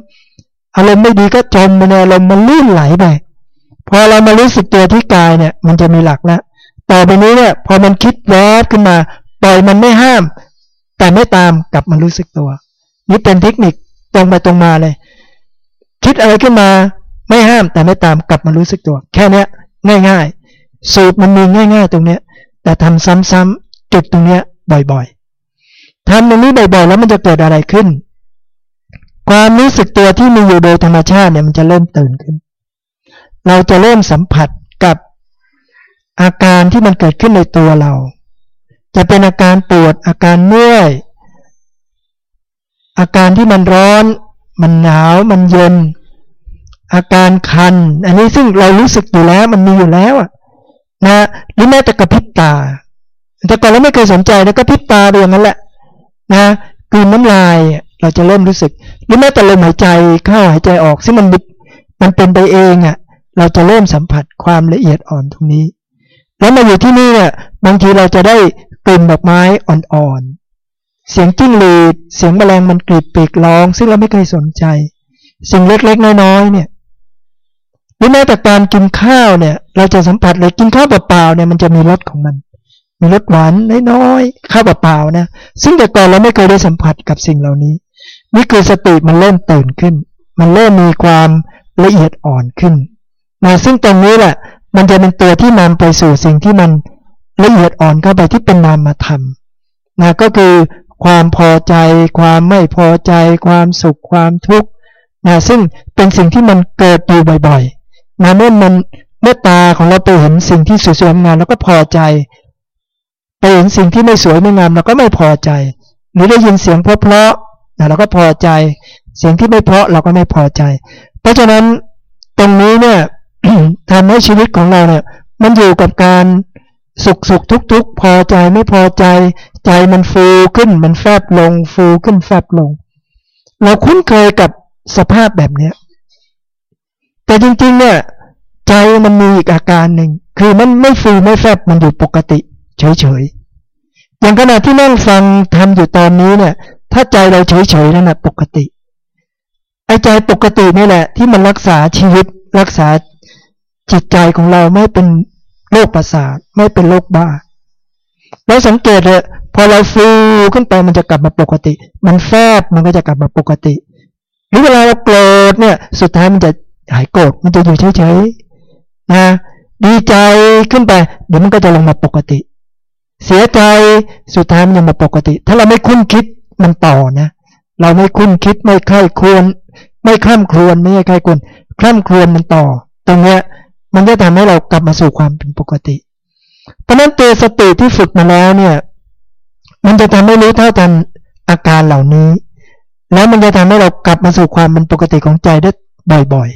อารมณ์ไม่ดีก็จมไปในอารมณ์มันลื่นไหลไปพอเรามารู้สึกตัวที่กายเนี่ย มันจะมีหลักแล้ว ต่อไปนี้เนี่ย พอมันคิดแวบขึ้นมา ปล่อยมันไม่ห้าม แต่ไม่ตามกลับมารู้สึกตัว นี่เป็นเทคนิคตรงไปตรงมาเลย คิดอะไรขึ้นมา ไม่ห้ามแต่ไม่ตามกลับมารู้สึกตัว แค่นี้ง่าย ๆ สูตรมันมีง่าย ๆ ตรงเนี้ย แต่ทำซ้ำๆจุดตรงเนี้ย บ่อยๆทำตรงนี้บ่อยๆ แล้วมันจะเกิดอะไรขึ้น ความรู้สึกตัวที่มีอยู่โดยธรรมชาติเนี่ยมันจะเริ่มตื่นขึ้น เราจะเริ่มสัมผัสกับ อาการที่มันเกิดขึ้นในตัวเรา จะเป็นอาการปวดอาการเมื่อย อาการที่มันร้อน มันหนาว มันเย็น อาการคัน อันนี้ซึ่งเรารู้สึกอยู่แล้ว มันมีอยู่แล้วอะนะหรือแม้แต่กระพริบตา แต่ก่อนเราไม่เคยสนใจแล้วก็พริบตาเรื่องนั้นแหละ นะกืนน้ำลายเราจะเริ่มรู้สึก หรือแม้แต่ลมหายใจเข้าหายใจออกซึ่งมันมันเป็นไปเองอะ่ะ เราจะเริ่มสัมผัสความละเอียดอ่อนตรงนี้ แล้วมาอยู่ที่นี่เนี่ยบางทีเราจะได้กลิ่นดอกไม้อ่อนๆ เสียงจิ้งหรีด เสียงแมลงมันกรีดปีกร้อง ซึ่งเราไม่เคยสนใจ สิ่งเล็กๆน้อยๆเนี่ยหรือแม้แต่การกินข้าวเนี่ย เราจะสัมผัสเลยกินข้าวเปล่าๆเนี่ยมันจะมีรสของมัน มีรสหวานน้อยๆข้าวเปล่าๆนะซึ่งแต่ก่อนเราไม่เคยได้สัมผัสกับสิ่งเหล่านี้ นี่คือสติมันเริ่มตื่นขึ้น มันเริ่มมีความละเอียดอ่อนขึ้นนะซึ่งตรงนี้แหละ มันจะเป็นตัวที่นำไปสู่สิ่งที่มันละเอียดอ่อนเข้าไปที่เป็นนามธรรมนะก็คือความพอใจ ความไม่พอใจ ความสุขความทุกข์นะซึ่งเป็นสิ่งที่มันเกิดอยู่บ่อยๆนะเมื่อมันเมื่อตาของเราไปเห็นสิ่งที่สวยๆงามเราก็พอใจไปเห็นสิ่งที่ไม่สวยไม่งามเราก็ไม่พอใจ หรือได้ยินเสียงเพราะๆนะเราก็พอใจ เสียงที่ไม่เพราะเราก็ไม่พอใจ เพราะฉะนั้นตรงนี้เนี่ย ทำให้ชีวิตของเราเนี่ย มันอยู่กับการสุขสุขทุกทุกพอใจไม่พอใจ ใจมันฟูขึ้นมันแฟบลง ฟูขึ้นแฟบลง เราคุ้นเคยกับสภาพแบบเนี้ยแต่จริงๆเนี่ย ใจมันมีอีกอาการหนึ่งคือมันไม่ฟูไม่แฟบมันอยู่ปกติเฉยๆอย่างขณะที่นั่งฟังทำอยู่ตอนนี้เนี่ย ถ้าใจเราเฉยๆนั่นแหะปกติไอ้ใจปกตินี่แหละ ที่มันรักษาชีวิตรักษา จิตใจของเราไม่เป็นโรคประสาทไม่เป็นโรคบ้าเราสังเกตเลยพอเราฟูขึ้นไปมันจะกลับมาปกติ มันแฟบมันก็จะกลับมาปกติหรือเวลาเราโกรธเนี่ย สุดท้ายมันจะหายโกรธมันจะอยู่เฉยๆนะดีใจขึ้นไป เดี๋ยวมันก็จะลงมาปกติ เสียใจสุดท้ายมันจะมาปกติ ถ้าเราไม่คุ้นคิดมันต่อนะ เราไม่คุ้นคิดไม่ใคร่ควร ไม่คล่ำครวญไม่ใช่ใครควรคล่ำครวญมันต่อ ตรงเนี้ย มันจะทำให้เรากลับมาสู่ความเป็นปกติ เพราะนั้นตัวสติที่ฝึกมาแล้วเนี่ย มันจะทำให้รู้เท่าทันอาการเหล่านี้ แล้วมันจะทำให้เรากลับมาสู่ความเป็นปกติของใจได้บ่อย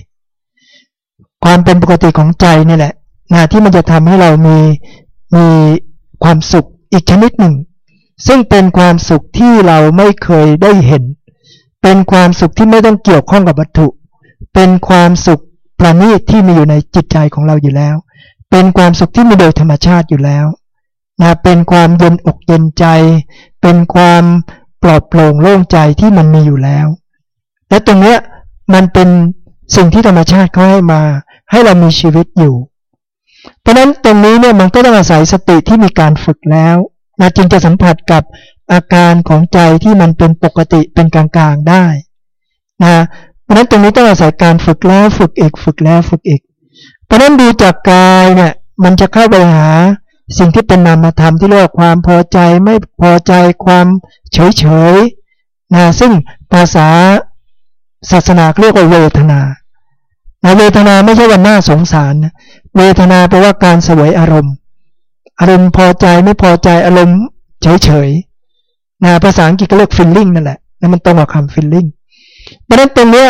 ๆ ความเป็นปกติของใจนี่แหละนะที่มันจะทำให้เรามีมีความสุขอีกชนิดหนึ่ง ซึ่งเป็นความสุขที่เราไม่เคยได้เห็น เป็นความสุขที่ไม่ต้องเกี่ยวข้องกับวัตถุ เป็นความสุข ประณีตที่มีอยู่ในจิตใจของเราอยู่แล้ว เป็นความสุขที่มีโดยธรรมชาติอยู่แล้วนะเป็นความเย็นอกเย็นใจ เป็นความปลอดโปร่งโล่งใจที่มันมีอยู่แล้ว และตรงเนี้ยมันเป็นสิ่งที่ธรรมชาติเขาให้มา ให้เรามีชีวิตอยู่ เพราะนั้นตรงนี้เนี่ยมันก็ต้องอาศัยสติที่มีการฝึกแล้วนะจึงจะสัมผัสกับอาการของใจที่มันเป็นปกติเป็นกลางๆได้นะ เพราะนั้นตรงนี้ต้องอาศัยการฝึกแล้วฝึกอีกฝึกแล้วฝึกอีก เพราะนั้นดูจากกายเนี่ยมันจะเข้าไปหาสิ่งที่เป็นนามธรรมที่เรียกว่าความพอใจไม่พอใจความเฉยเฉยนะซึ่งภาษาศาสนาเรียกว่าเวทนาเวทนาไม่ใช่ว่าน่าสงสารนะเวทนาแปลว่าการสวยอารมณ์ อารมณ์พอใจไม่พอใจอารมณ์เฉยเฉยนะภาษาอังกฤษก็เรียก feeling นั่นแหละนั่นมันตรงกับคำ feeling เพราะนั้นตรงเนี้ย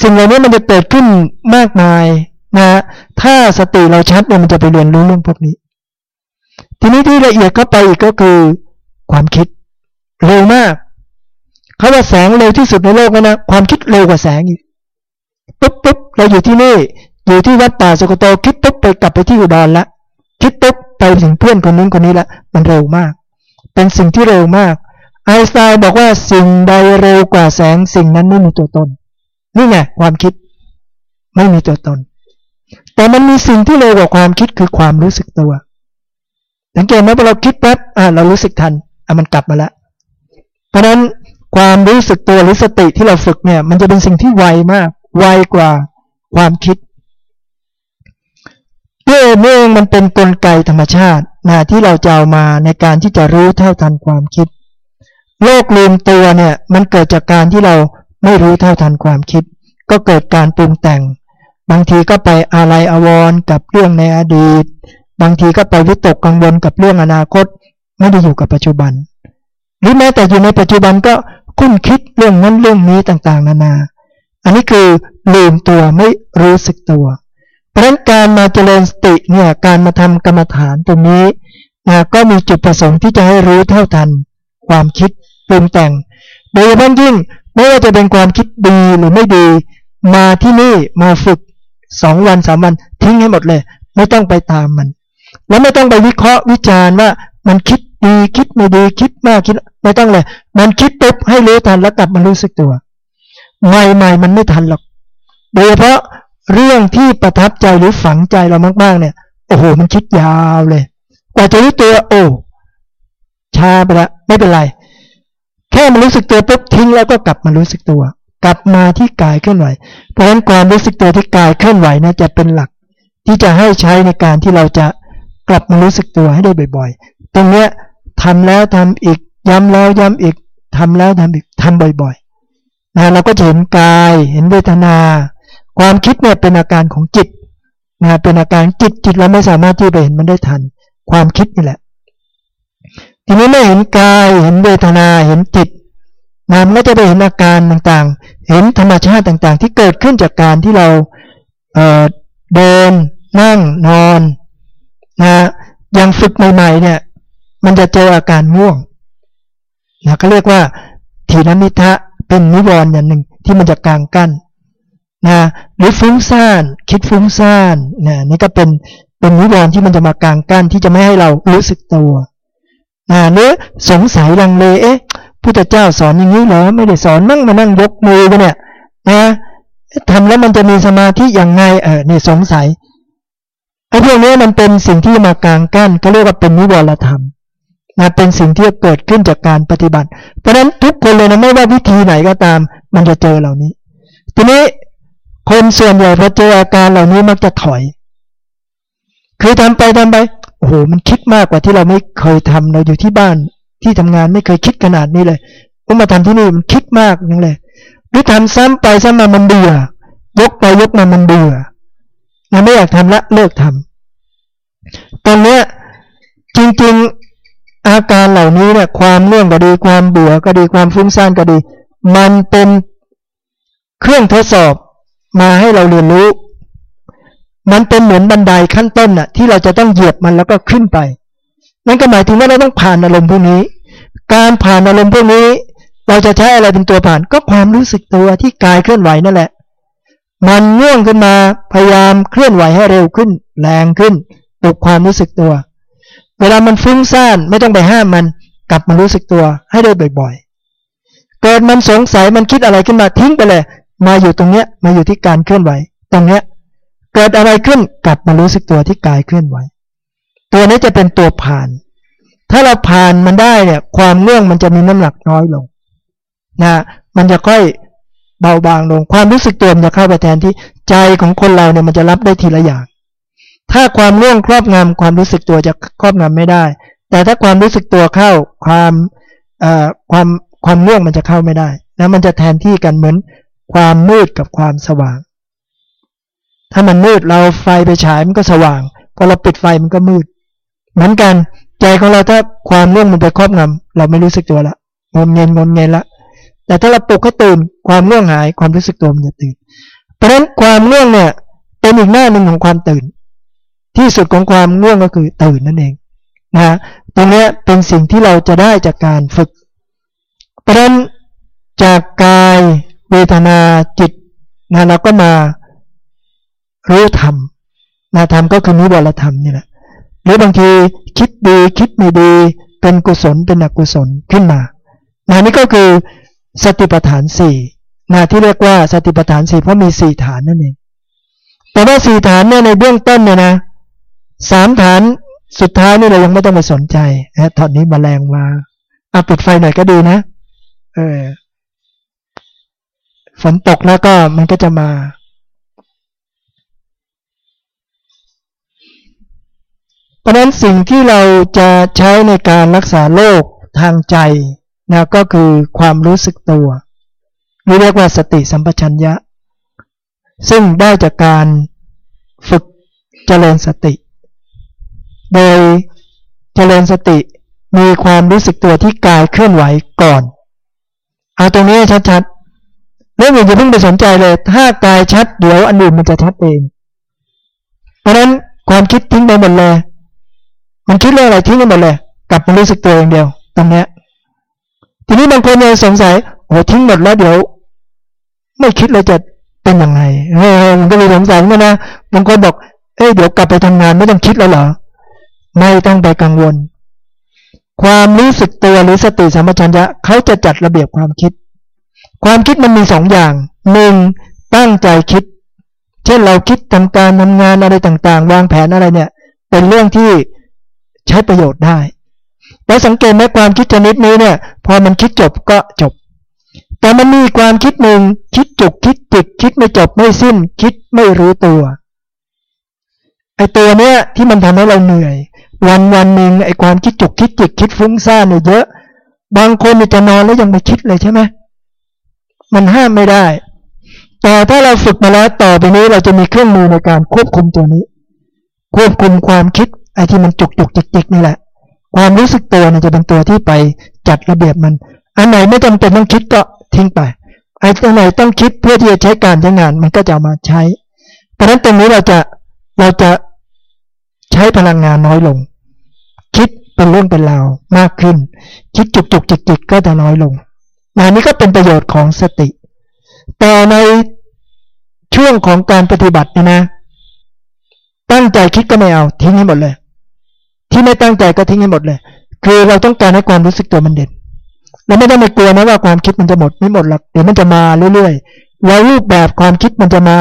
สิ่งเหล่านี้มันจะเกิดขึ้นมากมายนะ ถ้าสติเราชัดเนี่ยมันจะไปเรียนรู้เรื่องพวกนี้ ทีนี้ที่ละเอียดเข้าไปอีกก็คือความคิดเร็วมากเขาว่าแสงเร็วที่สุดในโลกนะความคิดเร็วกว่าแสงอีกปุ๊บปุ๊บเราอยู่ที่นี่ อยู่ที่วัดป่าสุกโตคิดปุ๊บไปกลับไปที่อุดรละคิดปุ๊บไปถึงเพื่อนคนนู้นคนนี้ละมันเร็วมาก เป็นสิ่งที่เร็วมาก ไอน์สไตน์บอกว่าสิ่งใดเร็วกว่าแสงสิ่งนั้นไม่มีตัวตน นี่ไงความคิดไม่มีตัวตน แต่มันมีสิ่งที่เร็วกว่าความคิดคือความรู้สึกตัวสังเกตไหมพอเราคิดปั๊บอ่าเรารู้สึกทันอะมันกลับมาล้วเพราะนั้นความรู้สึกตัวหรือสติที่เราฝึกเนี่ย มันจะเป็นสิ่งที่ไวมาก ไวกว่าความคิดเนื่องเนื่องมันเป็นนกลไกธรรมชาตินะที่เราจะเอามาในการที่จะรู้เท่าทันความคิด โลกลืมตัวเนี่ยมันเกิดจากการที่เราไม่รู้เท่าทันความคิด ก็เกิดการปรุงแต่ง บางทีก็ไปอะไรอาวรกับเรื่องในอดีต บางทีก็ไปวิตกกังวลกับเรื่องอนาคต ไม่ได้อยู่กับปัจจุบัน หรือแม้แต่อยู่ในปัจจุบันก็คุ้นคิดเรื่องนั้นเรื่องนี้ต่างๆ นานา อันนี้คือลืมตัวไม่รู้สึกตัว เพราะฉะนั้นการมาเจริญสติเนี่ยการมาทำกรรมฐานตรงนี้นะก็มีจุดประสงค์ที่จะให้รู้เท่าทัน ความคิด ปรุงแต่ง โดยเฉพาะยิ่งไม่ว่าจะเป็นความคิดดีหรือไม่ดี มาที่นี่มาฝึกสองวันสามวันทิ้งให้หมดเลย ไม่ต้องไปตามมัน แล้วไม่ต้องไปวิเคราะห์วิจารณ์ว่ามันคิดดีคิดไม่ดีคิดมากคิดไม่ต้องเลย มันคิดปุ๊บให้รู้ทันแล้วกลับมารู้สึกตัวใหม่ๆมันไม่ทันหรอก โดยเฉพาะเรื่องที่ประทับใจหรือฝังใจเรามากๆเนี่ยโอ้โหมันคิดยาวเลย กว่าจะรู้ตัวโอ้ช้าไปล้วไม่เป็นไร แค่มันรู้สึกตัวปุ๊บทิ้งแล้วก็กลับมารู้สึกตัว กลับมาที่กายเคลื่อนไหว เพราะฉะนั้นความรู้สึกตัวที่กายเคลื่อนไหวนะจะเป็นหลัก ที่จะให้ใช้ในการที่เราจะกลับมารู้สึกตัวให้ได้บ่อย ๆ ตรงเนี้ยทำแล้วทำอีกย้ำแล้วย้ำอีกทำแล้วทำอีกทำบ่อยๆนะเราก็จะเห็นกายเห็นเวทนา ความคิดเนี่ยเป็นอาการของจิตนะเป็นอาการจิตจิตเราไม่สามารถที่ไปเห็นมันได้ทัน ความคิดนี่แหละ ทีนี้ไม่เห็นกายเห็นเวทนาเห็นจิตนามก็จะไปเห็นอาการต่างๆ เห็นธรรมชาติต่างๆ ที่เกิดขึ้นจากการที่เราเเดิน นั่งนอนนะย่างฝึกใหม่ๆเนี่ย มันจะเจออาการง่วงนะก็เรียกว่าทีนมิทะเป็นนิวรณ์อย่างหนึ่งที่มันจะกลางกั้นนะหรือฟุ้งซ่านคิดฟุ้งซ่านนะนี่ก็เป็นเป็นนิวรณ์ที่มันจะมากลางกั้นที่จะไม่ให้เรารู้สึกตัว นะหรือสงสัยลังเลเอ๊ะพุทธเจ้าสอนอย่างนี้เหรอไม่ได้สอนมั่งมานั่งยกมือกันเนี่ยนะทำแล้วมันจะมีสมาธิอย่างไงเออนี่สงสัยไอ้พวกนี้มันเป็นสิ่งที่มากลางกั้นเขาเรียกว่าเป็นนิวรธรรมนะเป็นสิ่งที่เกิดขึ้นจากการปฏิบัติ เพราะฉะนั้นทุกคนเลยนะไม่ว่าวิธีไหนก็ตาม มันจะเจอเหล่านี้ ทีนี้คนส่วนใหญ่พอเจออาการเหล่านี้มักจะถอย คือทำไปทำไป โอ้โหมันคิดมากกว่าที่เราไม่เคยทำเราอยู่ที่บ้านที่ทำงานไม่เคยคิดขนาดนี้เลยพอมาทำที่นี่มันคิดมากนั่นเลยหรือทำซ้ำไปซ้ำมามันเบื่อยกไปยกมามันเบื่อเราไม่อยากทำละเลิกทำตอนเนี้ยจริงๆอาการเหล่านี้เนี่ยความเรื่องก็ดีความเบื่อก็ดีความฟุ้งซ่านก็ดี มันเป็นเครื่องทดสอบมาให้เราเรียนรู้ มันเป็นเหมือนบันไดขั้นต้นน่ะ ที่เราจะต้องเหยียบมันแล้วก็ขึ้นไป นั่นก็หมายถึงว่าเราต้องผ่านอารมณ์พวกนี้ การผ่านอารมณ์พวกนี้ เราจะใช้อะไรเป็นตัวผ่าน ก็ความรู้สึกตัวที่กายเคลื่อนไหวนั่นแหละ มันง่วงขึ้นมาพยายามเคลื่อนไหวให้เร็วขึ้น แรงขึ้นปลุกความรู้สึกตัว เวลามันฟุ้งซ่านไม่ต้องไปห้ามมัน กลับมารู้สึกตัวให้ได้บ่อย ๆ เกิดมันสงสัยมันคิดอะไรขึ้นมาทิ้งไปเลย มาอยู่ตรงเนี้ยมาอยู่ที่การเคลื่อนไหว ตรงเนี้ย เกิดอะไรขึ้นกลับมารู้สึกตัวที่กายเคลื่อนไหว ตัวนี้จะเป็นตัวผ่าน ถ้าเราผ่านมันได้เนี่ย ความเนื่องมันจะมีน้ำหนักน้อยลงนะมันจะค่อยเบาบางลง ความรู้สึกตัวมันจะเข้าไปแทนที่ใจของคนเราเนี่ยมันจะรับได้ทีละอย่าง ถ้าความเนื่องครอบงำความรู้สึกตัวจะครอบงำไม่ได้ แต่ถ้าความรู้สึกตัวเข้าความความความเนื่องมันจะเข้าไม่ได้นะมันจะแทนที่กันเหมือนความมืดกับความสว่าง ถ้ามันมืดเราไฟไปฉายมันก็สว่างพอเราปิดไฟมันก็มืด เหมือนกันใจของเราถ้าความง่วงมันไปครอบงำเราไม่รู้สึกตัวละงนเงินงนเงินละ แต่ถ้าเราปลุกให้ตื่นความง่วงหายความรู้สึกตัวมันจะตื่น เพราะฉะนั้นความง่วงเนี่ยเป็นอีกหน้าหนึ่งของความตื่น ที่สุดของความง่วงก็คือตื่นนั่นเองนะตรงนี้เป็นสิ่งที่เราจะได้จากการฝึก เพราะฉะนั้นจากกายเวทนาจิตนะเราก็มา รู้ธรรมนาธรรมก็คือนิวรธรรมนี่แหละหรือบางทีคิดดีคิดไม่ดีเป็นกุศลเป็นอกุศลขึ้นมานานี่ก็คือสติปัฏฐานสี่นาที่เรียกว่าสติปัฏฐานสี่เพราะมีสี่ฐานนั่นเองแต่ว่าสี่ฐานเนี่ยในเบื้องต้นเนี่ยนะสามฐานสุดท้ายนี่เรายังไม่ต้องไปสนใจนะตอนนี้มาแรงมาอาปิดไฟหน่อยก็ดีนะ เออฝนตกแล้วก็มันก็จะมา เพ ราะนั้นสิ่งที่เราจะใช้ในการรักษาโรคทางใจนะก็คือความรู้สึกตัวเรียกว่าสติสัมปชัญญะ ซึ่งได้จากการฝึกเจริญสติ โดยเจริญสติมีความรู้สึกตัวที่กายเคลื่อนไหวก่อน เอาตรงนี้ชัดๆเรื่องอื่นจะเพิ่งไปสนใจเลย ถ้ากายชัดเดี๋ยวอันอื่นมันจะชัดเอง เพราะนั้นความคิดทิ้งไปหมดเลย มันคิดเรื่องอะไรทิ้งไปหมดเลย กลับมารู้สึกตัวอย่างเดียว ตรงเนี้ย ทีนี้บางคนยังสงสัยโอ้ทิ้งหมดแล้วเดี๋ยว ไม่คิดเลยจะเป็นยังไงเออมันก็มีสงสัยนะบางคนบอก เอ้ยเดี๋ยวกลับไปทำงานไม่ต้องคิดแล้วเหรอไม่ต้องไปกังวล ความรู้สึกตัวหรือสติสัมปชัญญะเขาจะจัดระเบียบความคิด ความคิดมันมีสองอย่างหนึ่งตั้งใจคิด เช่นเราคิดทำการทำงานอะไรต่างๆ วางแผนอะไรเนี่ย เป็นเรื่องที่ ใช้ประโยชน์ได้ แล้วสังเกตไหมความคิดชนิดนี้เนี่ย พอมันคิดจบก็จบ แต่มันมีความคิดหนึ่งคิดจุกคิดจิกคิดไม่จบไม่สิ้น คิดไม่รู้ตัวไอตัวเนี้ยที่มันทำให้เราเหนื่อย วันวันหนึ่งไอความคิดจุกคิดจิกคิดฟุ้งซ่านเนี่ยเยอะ บางคนจะนอนแล้วยังไม่คิดเลยใช่ไหมมันห้ามไม่ได้ แต่ถ้าเราฝึกมาแล้วต่อไปนี้เราจะมีเครื่องมือในการควบคุมตัวนี้ ควบคุมความคิด ไอ้ที่มันจุกจุกจิกจิกนี่แหละ ความรู้สึกตัวเนี่ยจะเป็นตัวที่ไปจัดระเบียบมัน อันไหนไม่จำเป็นต้องคิดก็ทิ้งไป ไอ้ตัวไหนต้องคิดเพื่อที่จะใช้การใช้งาน มันก็จะมาใช้ เพราะฉะนั้นตรงนี้เราจะเราจะใช้พลังงานน้อยลง คิดเป็นเรื่องเป็นราวมากขึ้น คิดจุกจุกจิกจิกก็จะน้อยลงนะนี่ก็เป็นประโยชน์ของสติ แต่ในช่วงของการปฏิบัติเนี่ยนะ ตั้งใจคิดก็ไม่เอาทิ้งให้หมดเลย ที่ไม่ตั้งใจก็ทิ้งให้หมดเลย คือเราต้องการให้ความรู้สึกตัวมันเด่นเราไม่ต้องไปกลัวนะว่าความคิดมันจะหมดไม่หมดหรอกเดี๋ยวมันจะมาเรื่อยๆแล้วรูปแบบความคิดมันจะมา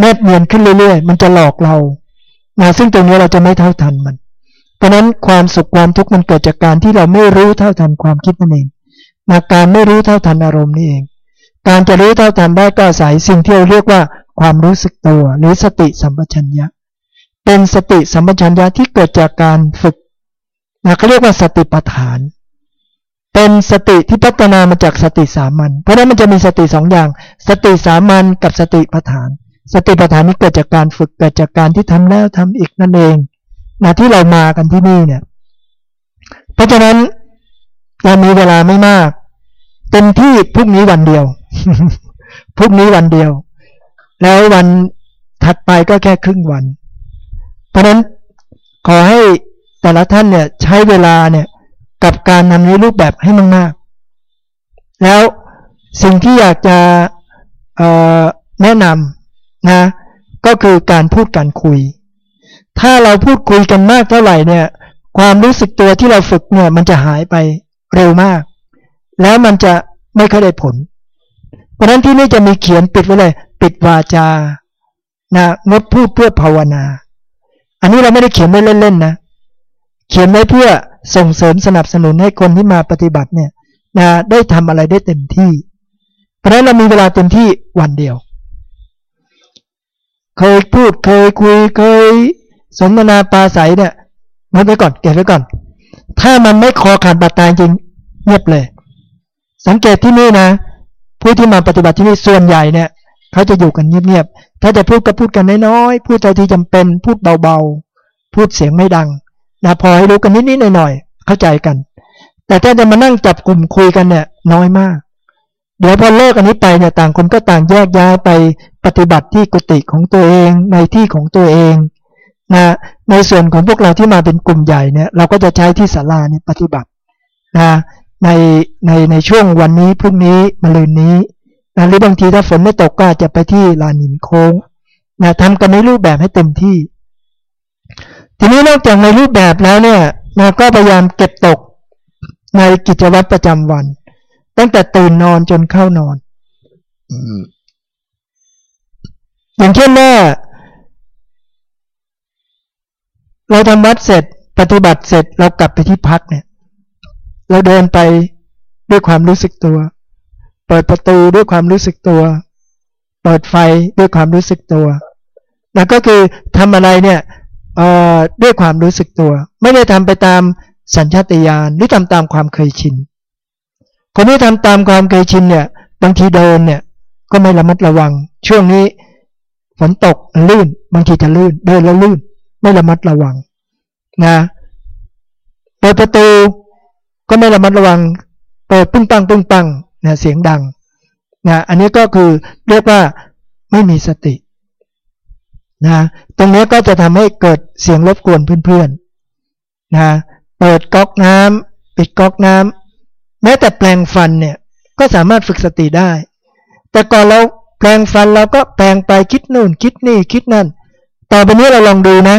แนบเนียนขึ้นเรื่อยๆ มันจะหลอกเรานะซึ่งตรงนี้เราจะไม่เท่าทันมัน เพราะนั้นความสุขความทุกข์มันเกิดจากการที่เราไม่รู้เท่าทันความคิดนั่นเองนะการไม่รู้เท่าทันอารมณ์นี่เอง การจะรู้เท่าทันได้ก็อาศัยสิ่งที่เราเรียกว่าความรู้สึกตัว หรือสติสัมปชัญญะ เป็นสติสัมปชัญญะที่เกิดจากการฝึกนะเขาเรียกว่าสติปัฏฐาน เป็นสติที่พัฒนามาจากสติสามัญเพราะนั้นมันจะมีสติสองอย่าง สติสามัญกับสติปัฏฐาน สติปัฏฐานนี้เกิดจากการฝึกเกิดจากการที่ทำแล้วทำอีกนั่นเองนะที่เรามากันที่นี่เนี่ย เพราะฉะนั้นเรามีเวลาไม่มากเต็มที่พรุ่งนี้วันเดียวพรุ่งนี้วันเดียว แล้ววันถัดไปก็แค่ครึ่งวัน ราะนั้นขอให้แต่ละท่านเนี่ยใช้เวลาเนี่ยกับการนำนี้รูปแบบให้มากๆแล้วสิ่งที่อยากจะแนะนำนะก็คือการพูดการคุย ถ้าเราพูดคุยกันมากเท่าไหร่เนี่ยความรู้สึกตัวที่เราฝึกเนี่ยมันจะหายไปเร็วมาก แล้วมันจะไม่ค่อยได้ผล เพราะนั้นที่นี่จะมีเขียนปิดไว้เลย ปิดวาจานะงดพูดเพื่อภาวนา อันนี้เราไม่ได้เขียนไว้เล่นๆนะ เขียนไว้เพื่อส่งเสริมสนับสนุนให้คนที่มาปฏิบัติเนี่ยนะได้ทำอะไรได้เต็มที่ เพราะนั้นเรามีเวลาเต็มที่วันเดียว เคยพูดเคยคุยเคยสนทนาปาใสเนี่ยงดไว้ก่อนเก็บไว้ก่อน ถ้ามันไม่คอขาดบาดตายจริงเงียบเลย สังเกตที่นี่นะ ผู้ที่มาปฏิบัติที่นี่ส่วนใหญ่เนี่ย เขาจะอยู่กันเงียบๆ ถ้าจะพูดก็พูดกันน้อยๆ พูดเท่าที่จำเป็น พูดเบาๆ พูดเสียงไม่ดัง นะพอให้รู้กันนิดๆหน่อยๆ เข้าใจกัน แต่ถ้าจะมานั่งจับกลุ่มคุยกันเนี่ย น้อยมาก เดี๋ยวพอเลิกอันนี้ไปเนี่ยต่างคนก็ต่างแยกย้ายไปปฏิบัติที่กุฏิของตัวเองในที่ของตัวเองนะในส่วนของพวกเราที่มาเป็นกลุ่มใหญ่เนี่ยเราก็จะใช้ที่ศาลาเนี่ยปฏิบัตินะในในในช่วงวันนี้พรุ่งนี้มะรืนนี้ นะหรือบางทีถ้าฝนไม่ตกก็จะไปที่ลานหินโค้งนะทำกันในรูปแบบให้เต็มที่ ทีนี้นอกจากในรูปแบบแล้วเนี่ยนะก็พยายามเก็บตกในกิจวัตรประจำวัน ตั้งแต่ตื่นนอนจนเข้านอนอย่างเช่นว่าเราทำวัดเสร็จปฏิบัติเสร็จเรากลับไปที่พักเนี่ย เราเดินไปด้วยความรู้สึกตัว เปิดประตูด้วยความรู้สึกตัว เปิดไฟด้วยความรู้สึกตัวแล้วก็คือทำอะไรเนี่ยด้วยความรู้สึกตัว ไม่ได้ทำไปตามสัญชาตญาณหรือทำตามความเคยชิน คนที่ทำตามความเคยชินเนี่ยบางทีเดินเนี่ยก็ไม่ระมัดระวัง ช่วงนี้ฝนตกลื่น บางทีจะลื่น เดินแล้วลื่น ไม่ระมัดระวังนะเปิดประตูก็ไม่ระมัดระวัง เปิดปุ้งปังปุ้งปัง นะเสียงดังนะอันนี้ก็คือเรียกว่าไม่มีสตินะตรงนี้ก็จะทำให้เกิดเสียงรบกวนเพื่อนๆนะเปิดก๊อกน้ำปิดก๊อกน้ำแม้แต่แปลงฟันเนี่ยก็สามารถฝึกสติได้ แต่ก่อนเราแปลงฟันเราก็แปลงไปคิดนู่น คิดนี่คิดนั่น ต่อไปนี้เราลองดูนะ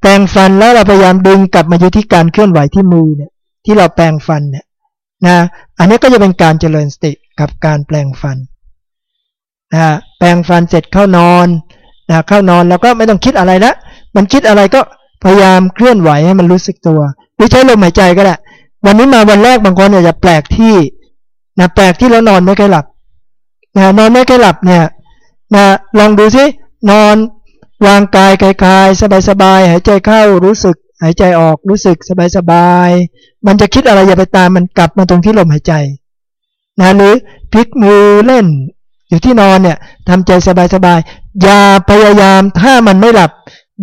แปลงฟันแล้วเราพยายามดึงกลับมาอยู่ที่การเคลื่อนไหวที่มือเนี่ยที่เราแปลงฟันเนี่ย นะอันนี้ก็จะเป็นการเจริญสติกับการแปลงฟันนะแปลงฟันเสร็จเข้านอนนะเข้านอนแล้วก็ไม่ต้องคิดอะไรละมันคิดอะไรก็พยายามเคลื่อนไหวให้มันรู้สึกตัว หรือใช้ลมหายใจก็ได้วันนี้มาวันแรกบางคนเนี่ยจะแปลกที่นะแปลกที่แล้วนอนไม่ค่อยหลับนะนอนไม่ค่อยหลับเนี่ยนะลองดูซินอนวางกายคลายๆสบายๆหายใจเข้ารู้สึก หายใจออกรู้สึกสบายๆมันจะคิดอะไรอย่าไปตามมันกลับมาตรงที่ลมหายใจนะหรือพลิกมือเล่น อยู่ที่นอนเนี่ยทำใจสบายๆอย่าพยายามถ้ามันไม่หลับ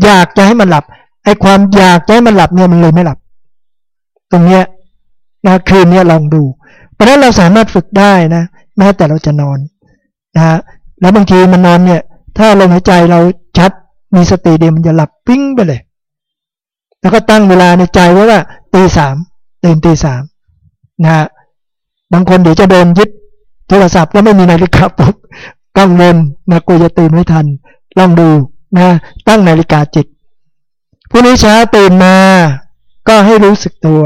อยากจะให้มันหลับไอ้ความอยากจะให้มันหลับเนี่ยมันเลยไม่หลับ ตรงเนี้ยนะคืนเนี้ลองดู เพราะนั้นเราสามารถฝึกได้นะแม้แต่เราจะนอนนะแล้วบางทีมันนอนเนี่ย ถ้าลมหายใจเราชัดมีสติเดียวมันจะหลับปิ้งไปเลย แล้วก็ตั้งเวลาในใจไว้ว่าตีสามตื่นตีสามนะฮะบางคนเดี๋ยวจะโดนยึดโทรศัพท์แล้วไม่มีนาฬิกาปลุกกังวลนะกูจะตื่นไม่ทัน ลองดูนะตั้งนาฬิกาจิตพรุ่งนี้เช้าตื่นมา ก็ให้รู้สึกตัว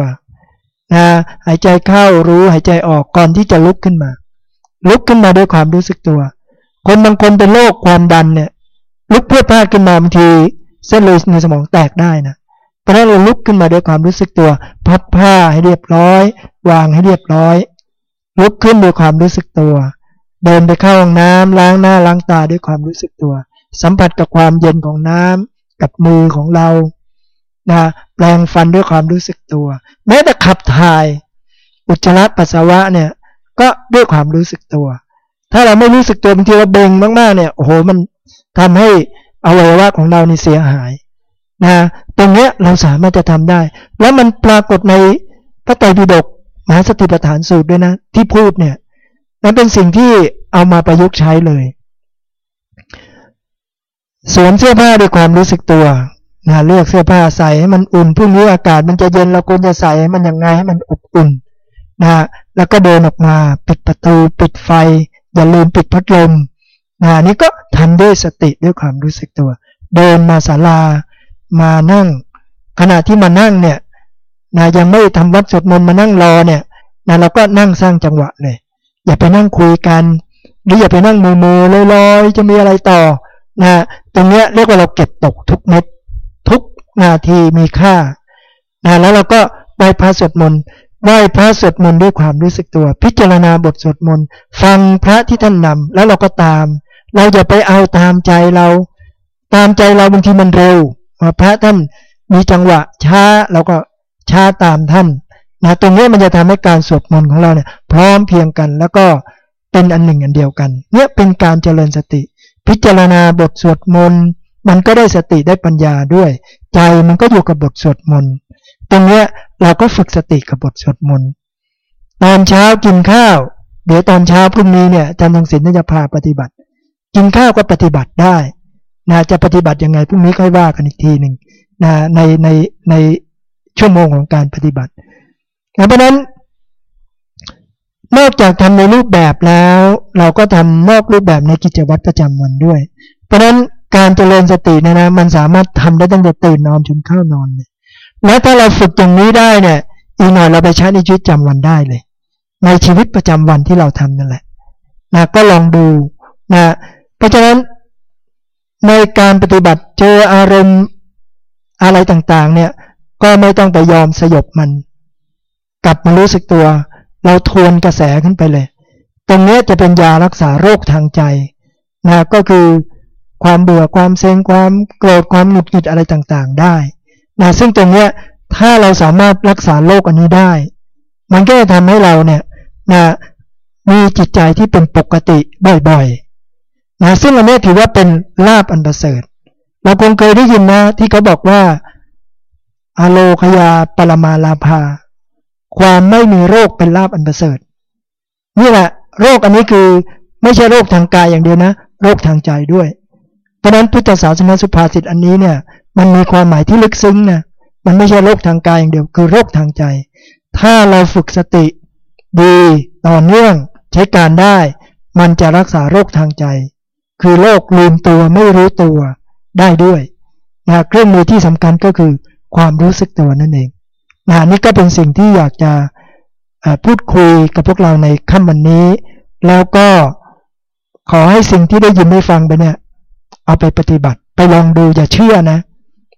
นะหายใจเข้ารู้หายใจออกก่อนที่จะลุกขึ้นมา ลุกขึ้นมาด้วยความรู้สึกตัว คนบางคนเป็นโรคความดันเนี่ย ลุกเพื่อพลาดขึ้นมาบางทีเส้นเลือดในสมองแตกได้นะ ราะนั้นเราลุกขึ้นมาด้วยความรู้สึกตัว พับผ้าให้เรียบร้อย วางให้เรียบร้อย ลุกขึ้นด้วยความรู้สึกตัว เดินไปเข้าห้องน้ำล้างหน้าล้างตาด้วยความรู้สึกตัว สัมผัสกับความเย็นของน้ำกับมือของเรานะแปลงฟันด้วยความรู้สึกตัว แม้แต่ขับถ่าย อุจจาระปัสสาวะเนี่ยก็ด้วยความรู้สึกตัว ถ้าเราไม่รู้สึกตัวบางทีเราเบ่งมากๆเนี่ยโอ้โหมันทำให้อวัยวะของเรานี่เสียหาย นะตรงเนี้ยเราสามารถจะทำได้ แล้วมันปรากฏในพระไตรปิฎกมหาสติปัฏฐานสูตรด้วยนะ ที่พูดเนี่ยนั่นเป็นสิ่งที่เอามาประยุกต์ใช้เลยสวมเสื้อผ้าด้วยความรู้สึกตัวนะเลือกเสื้อผ้าใส่ให้มันอุ่นพรุ่งนี้อากาศมันจะเย็นเราควรจะใส่ให้มันยังไงให้มันอบอุ่นนะแล้วก็เดินออกมาปิดประตู ปิดไฟ อย่าลืมปิดพัดลมนะนี่ก็ทำด้วยสติด้วยความรู้สึกตัว เดินมาศาลา มานั่ง ขณะที่มานั่งเนี่ยนะยังไม่ทำวัดสวดมนต์มานั่งรอเนี่ยนะเราก็นั่งสร้างจังหวะเลย อย่าไปนั่งคุยกันหรืออย่าไปนั่งมือมือลอยๆจะมีอะไรต่อนะตรงเนี้ยเรียกว่าเราเก็บตกทุกเม็ดทุกนาทีมีค่านะแล้วเราก็ไหว้พระสวดมนต์ไหว้พระสวดมนต์ด้วยความรู้สึกตัว พิจารณาบทสวดมนต์ฟังพระที่ท่านนำแล้วเราก็ตาม เราอย่าไปเอาตามใจเรา ตามใจเราบางทีมันเร็ว พระท่านมีจังหวะช้าเราก็ช้าตามท่านนะตรงนี้มันจะทำให้การสวดมนต์ของเราเนี่ยพร้อมเพียงกัน แล้วก็เป็นอันหนึ่งอันเดียวกัน เนี่ยเป็นการเจริญสติ พิจารณาบทสวดมนต์มันก็ได้สติได้ปัญญาด้วย ใจมันก็อยู่กับบทสวดมนต์ตรงเนี้ยเราก็ฝึกสติกับบทสวดมนต์ตอนเช้ากินข้าว เดี๋ยวตอนเช้าพรุ่งนี้เนี่ยอาจารย์ทองศิลป์จะพาปฏิบัติ กินข้าวก็ปฏิบัติได้ นะจะปฏิบัติยังไงพรุ่งนี้ค่อยว่ากันอีกทีหนึ่งนะในในในชั่วโมงของการปฏิบัติเพราะนั้น นอกจากทำในรูปแบบแล้ว เราก็ทำนอกรูปแบบในกิจวัตรประจำวันด้วย เพราะนั้นการเจริญสติเนี่ยนะมันสามารถทำได้ตั้งแต่ตื่นนอนจนเข้านอนเลยแล้วถ้าเราฝึกอย่างนี้ได้เนี่ยอีกหน่อยเราไปใช้ในชีวิตประจำวันได้เลย ในชีวิตประจำวันที่เราทำนั่นแหละนะก็ลองดูนะเพราะฉะนั้น ในการปฏิบัติเจออารมณ์อะไรต่างๆ เนี่ยก็ไม่ต้องไปยอมสยบมัน กลับมารู้สึกตัว เราทวนกระแสขึ้นไปเลย ตรงนี้จะเป็นยารักษาโรคทางใจนะก็คือความเบื่อความเซ็งความโกรธความหงุดหงิดอะไรต่างๆได้นะซึ่งตรงนี้ถ้าเราสามารถรักษาโรคอันนี้ได้ มันก็จะทำให้เราเนี่ยนะมีจิตใจที่เป็นปกติบ่อยๆ นะซึ่งอันนี้ถือว่าเป็นลาบอันประเสริฐ เราคงเคยได้ยินนะที่เขาบอกว่าอโลคยาปรมาลาภา ความไม่มีโรคเป็นลาบอันประเสริฐ นี่แหละ โรคอันนี้คือไม่ใช่โรคทางกายอย่างเดียวนะ โรคทางใจด้วย เพราะนั้นพุทธศาสนาสุภาษิตอันนี้เนี่ย มันมีความหมายที่ลึกซึ้งนะมันไม่ใช่โรคทางกายอย่างเดียว คือโรคทางใจ ถ้าเราฝึกสติ ดีต่อเนื่องใช้การได้ มันจะรักษาโรคทางใจ คือโรคลืมตัวไม่รู้ตัวได้ด้วยนะเครื่องมือที่สำคัญก็คือความรู้สึกตัวนั่นเองนะนี่ก็เป็นสิ่งที่อยากจะพูดคุยกับพวกเราในค่ำวันนี้ แล้วก็ขอให้สิ่งที่ได้ยินได้ฟังไปเนี่ย เอาไปปฏิบัติ ไปลองดูอย่าเชื่อนะ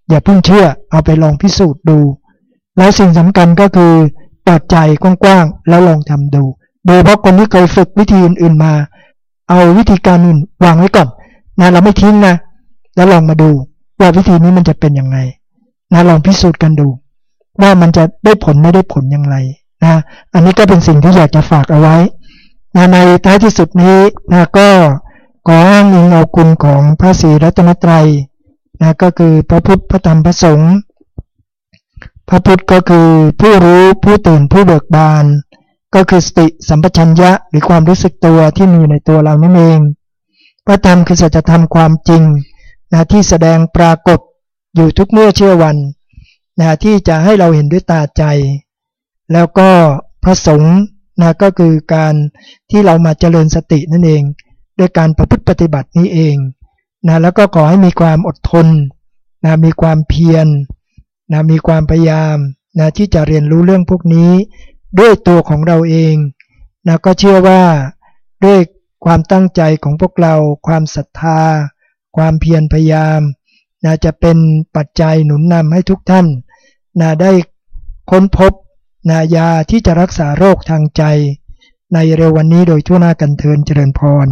อย่าเพิ่งเชื่อ เอาไปลองพิสูจน์ดู แล้วสิ่งสำคัญก็คือเปิดใจกว้างๆแล้วลองทำดู โดยเพราะคนที่เคยฝึกวิธีอื่นๆมา เอาวิธีการอื่นวางไว้ก่อนนะเราไม่ทิ้งนะ แล้วลองมาดูว่าวิธีนี้มันจะเป็นยังไงนะลองพิสูจน์กันดู ว่ามันจะได้ผลไม่ได้ผลอย่างไรนะอันนี้ก็เป็นสิ่งที่อยากจะฝากเอาไว้นะในท้ายที่สุดนี้นะก็ขออ้างอิงเอาคุณของพระศรีรัตนตรัยนะก็คือพระพุทธพระธรรมพระสงฆ์พระพุทธก็คือผู้รู้ผู้ตื่นผู้เบิกบาน ก็คือสติสัมปชัญญะหรือความรู้สึกตัวที่มีในตัวเรานั่นเองพระธรรมคือสัจธรรมความจริงนะที่แสดงปรากฏอยู่ทุกเมื่อเชื่อวันนะที่จะให้เราเห็นด้วยตาใจ แล้วก็พระสงฆ์นะก็คือการที่เรามาเจริญสตินั่นเอง ด้วยการประพฤติปฏิบัตินี้เองนะแล้วก็ขอให้มีความอดทนนะมีความเพียรนะมีความพยายามนะที่จะเรียนรู้เรื่องพวกนี้ ด้วยตัวของเราเองนะก็เชื่อว่าด้วยความตั้งใจของพวกเรา ความศรัทธา ความเพียรพยายามนะจะเป็นปัจจัยหนุนนำให้ทุกท่านนะได้ค้นพบนายาที่จะรักษาโรคทางใจ ในเร็ววันนี้โดยทั่วหน้ากันเทินเจริญพร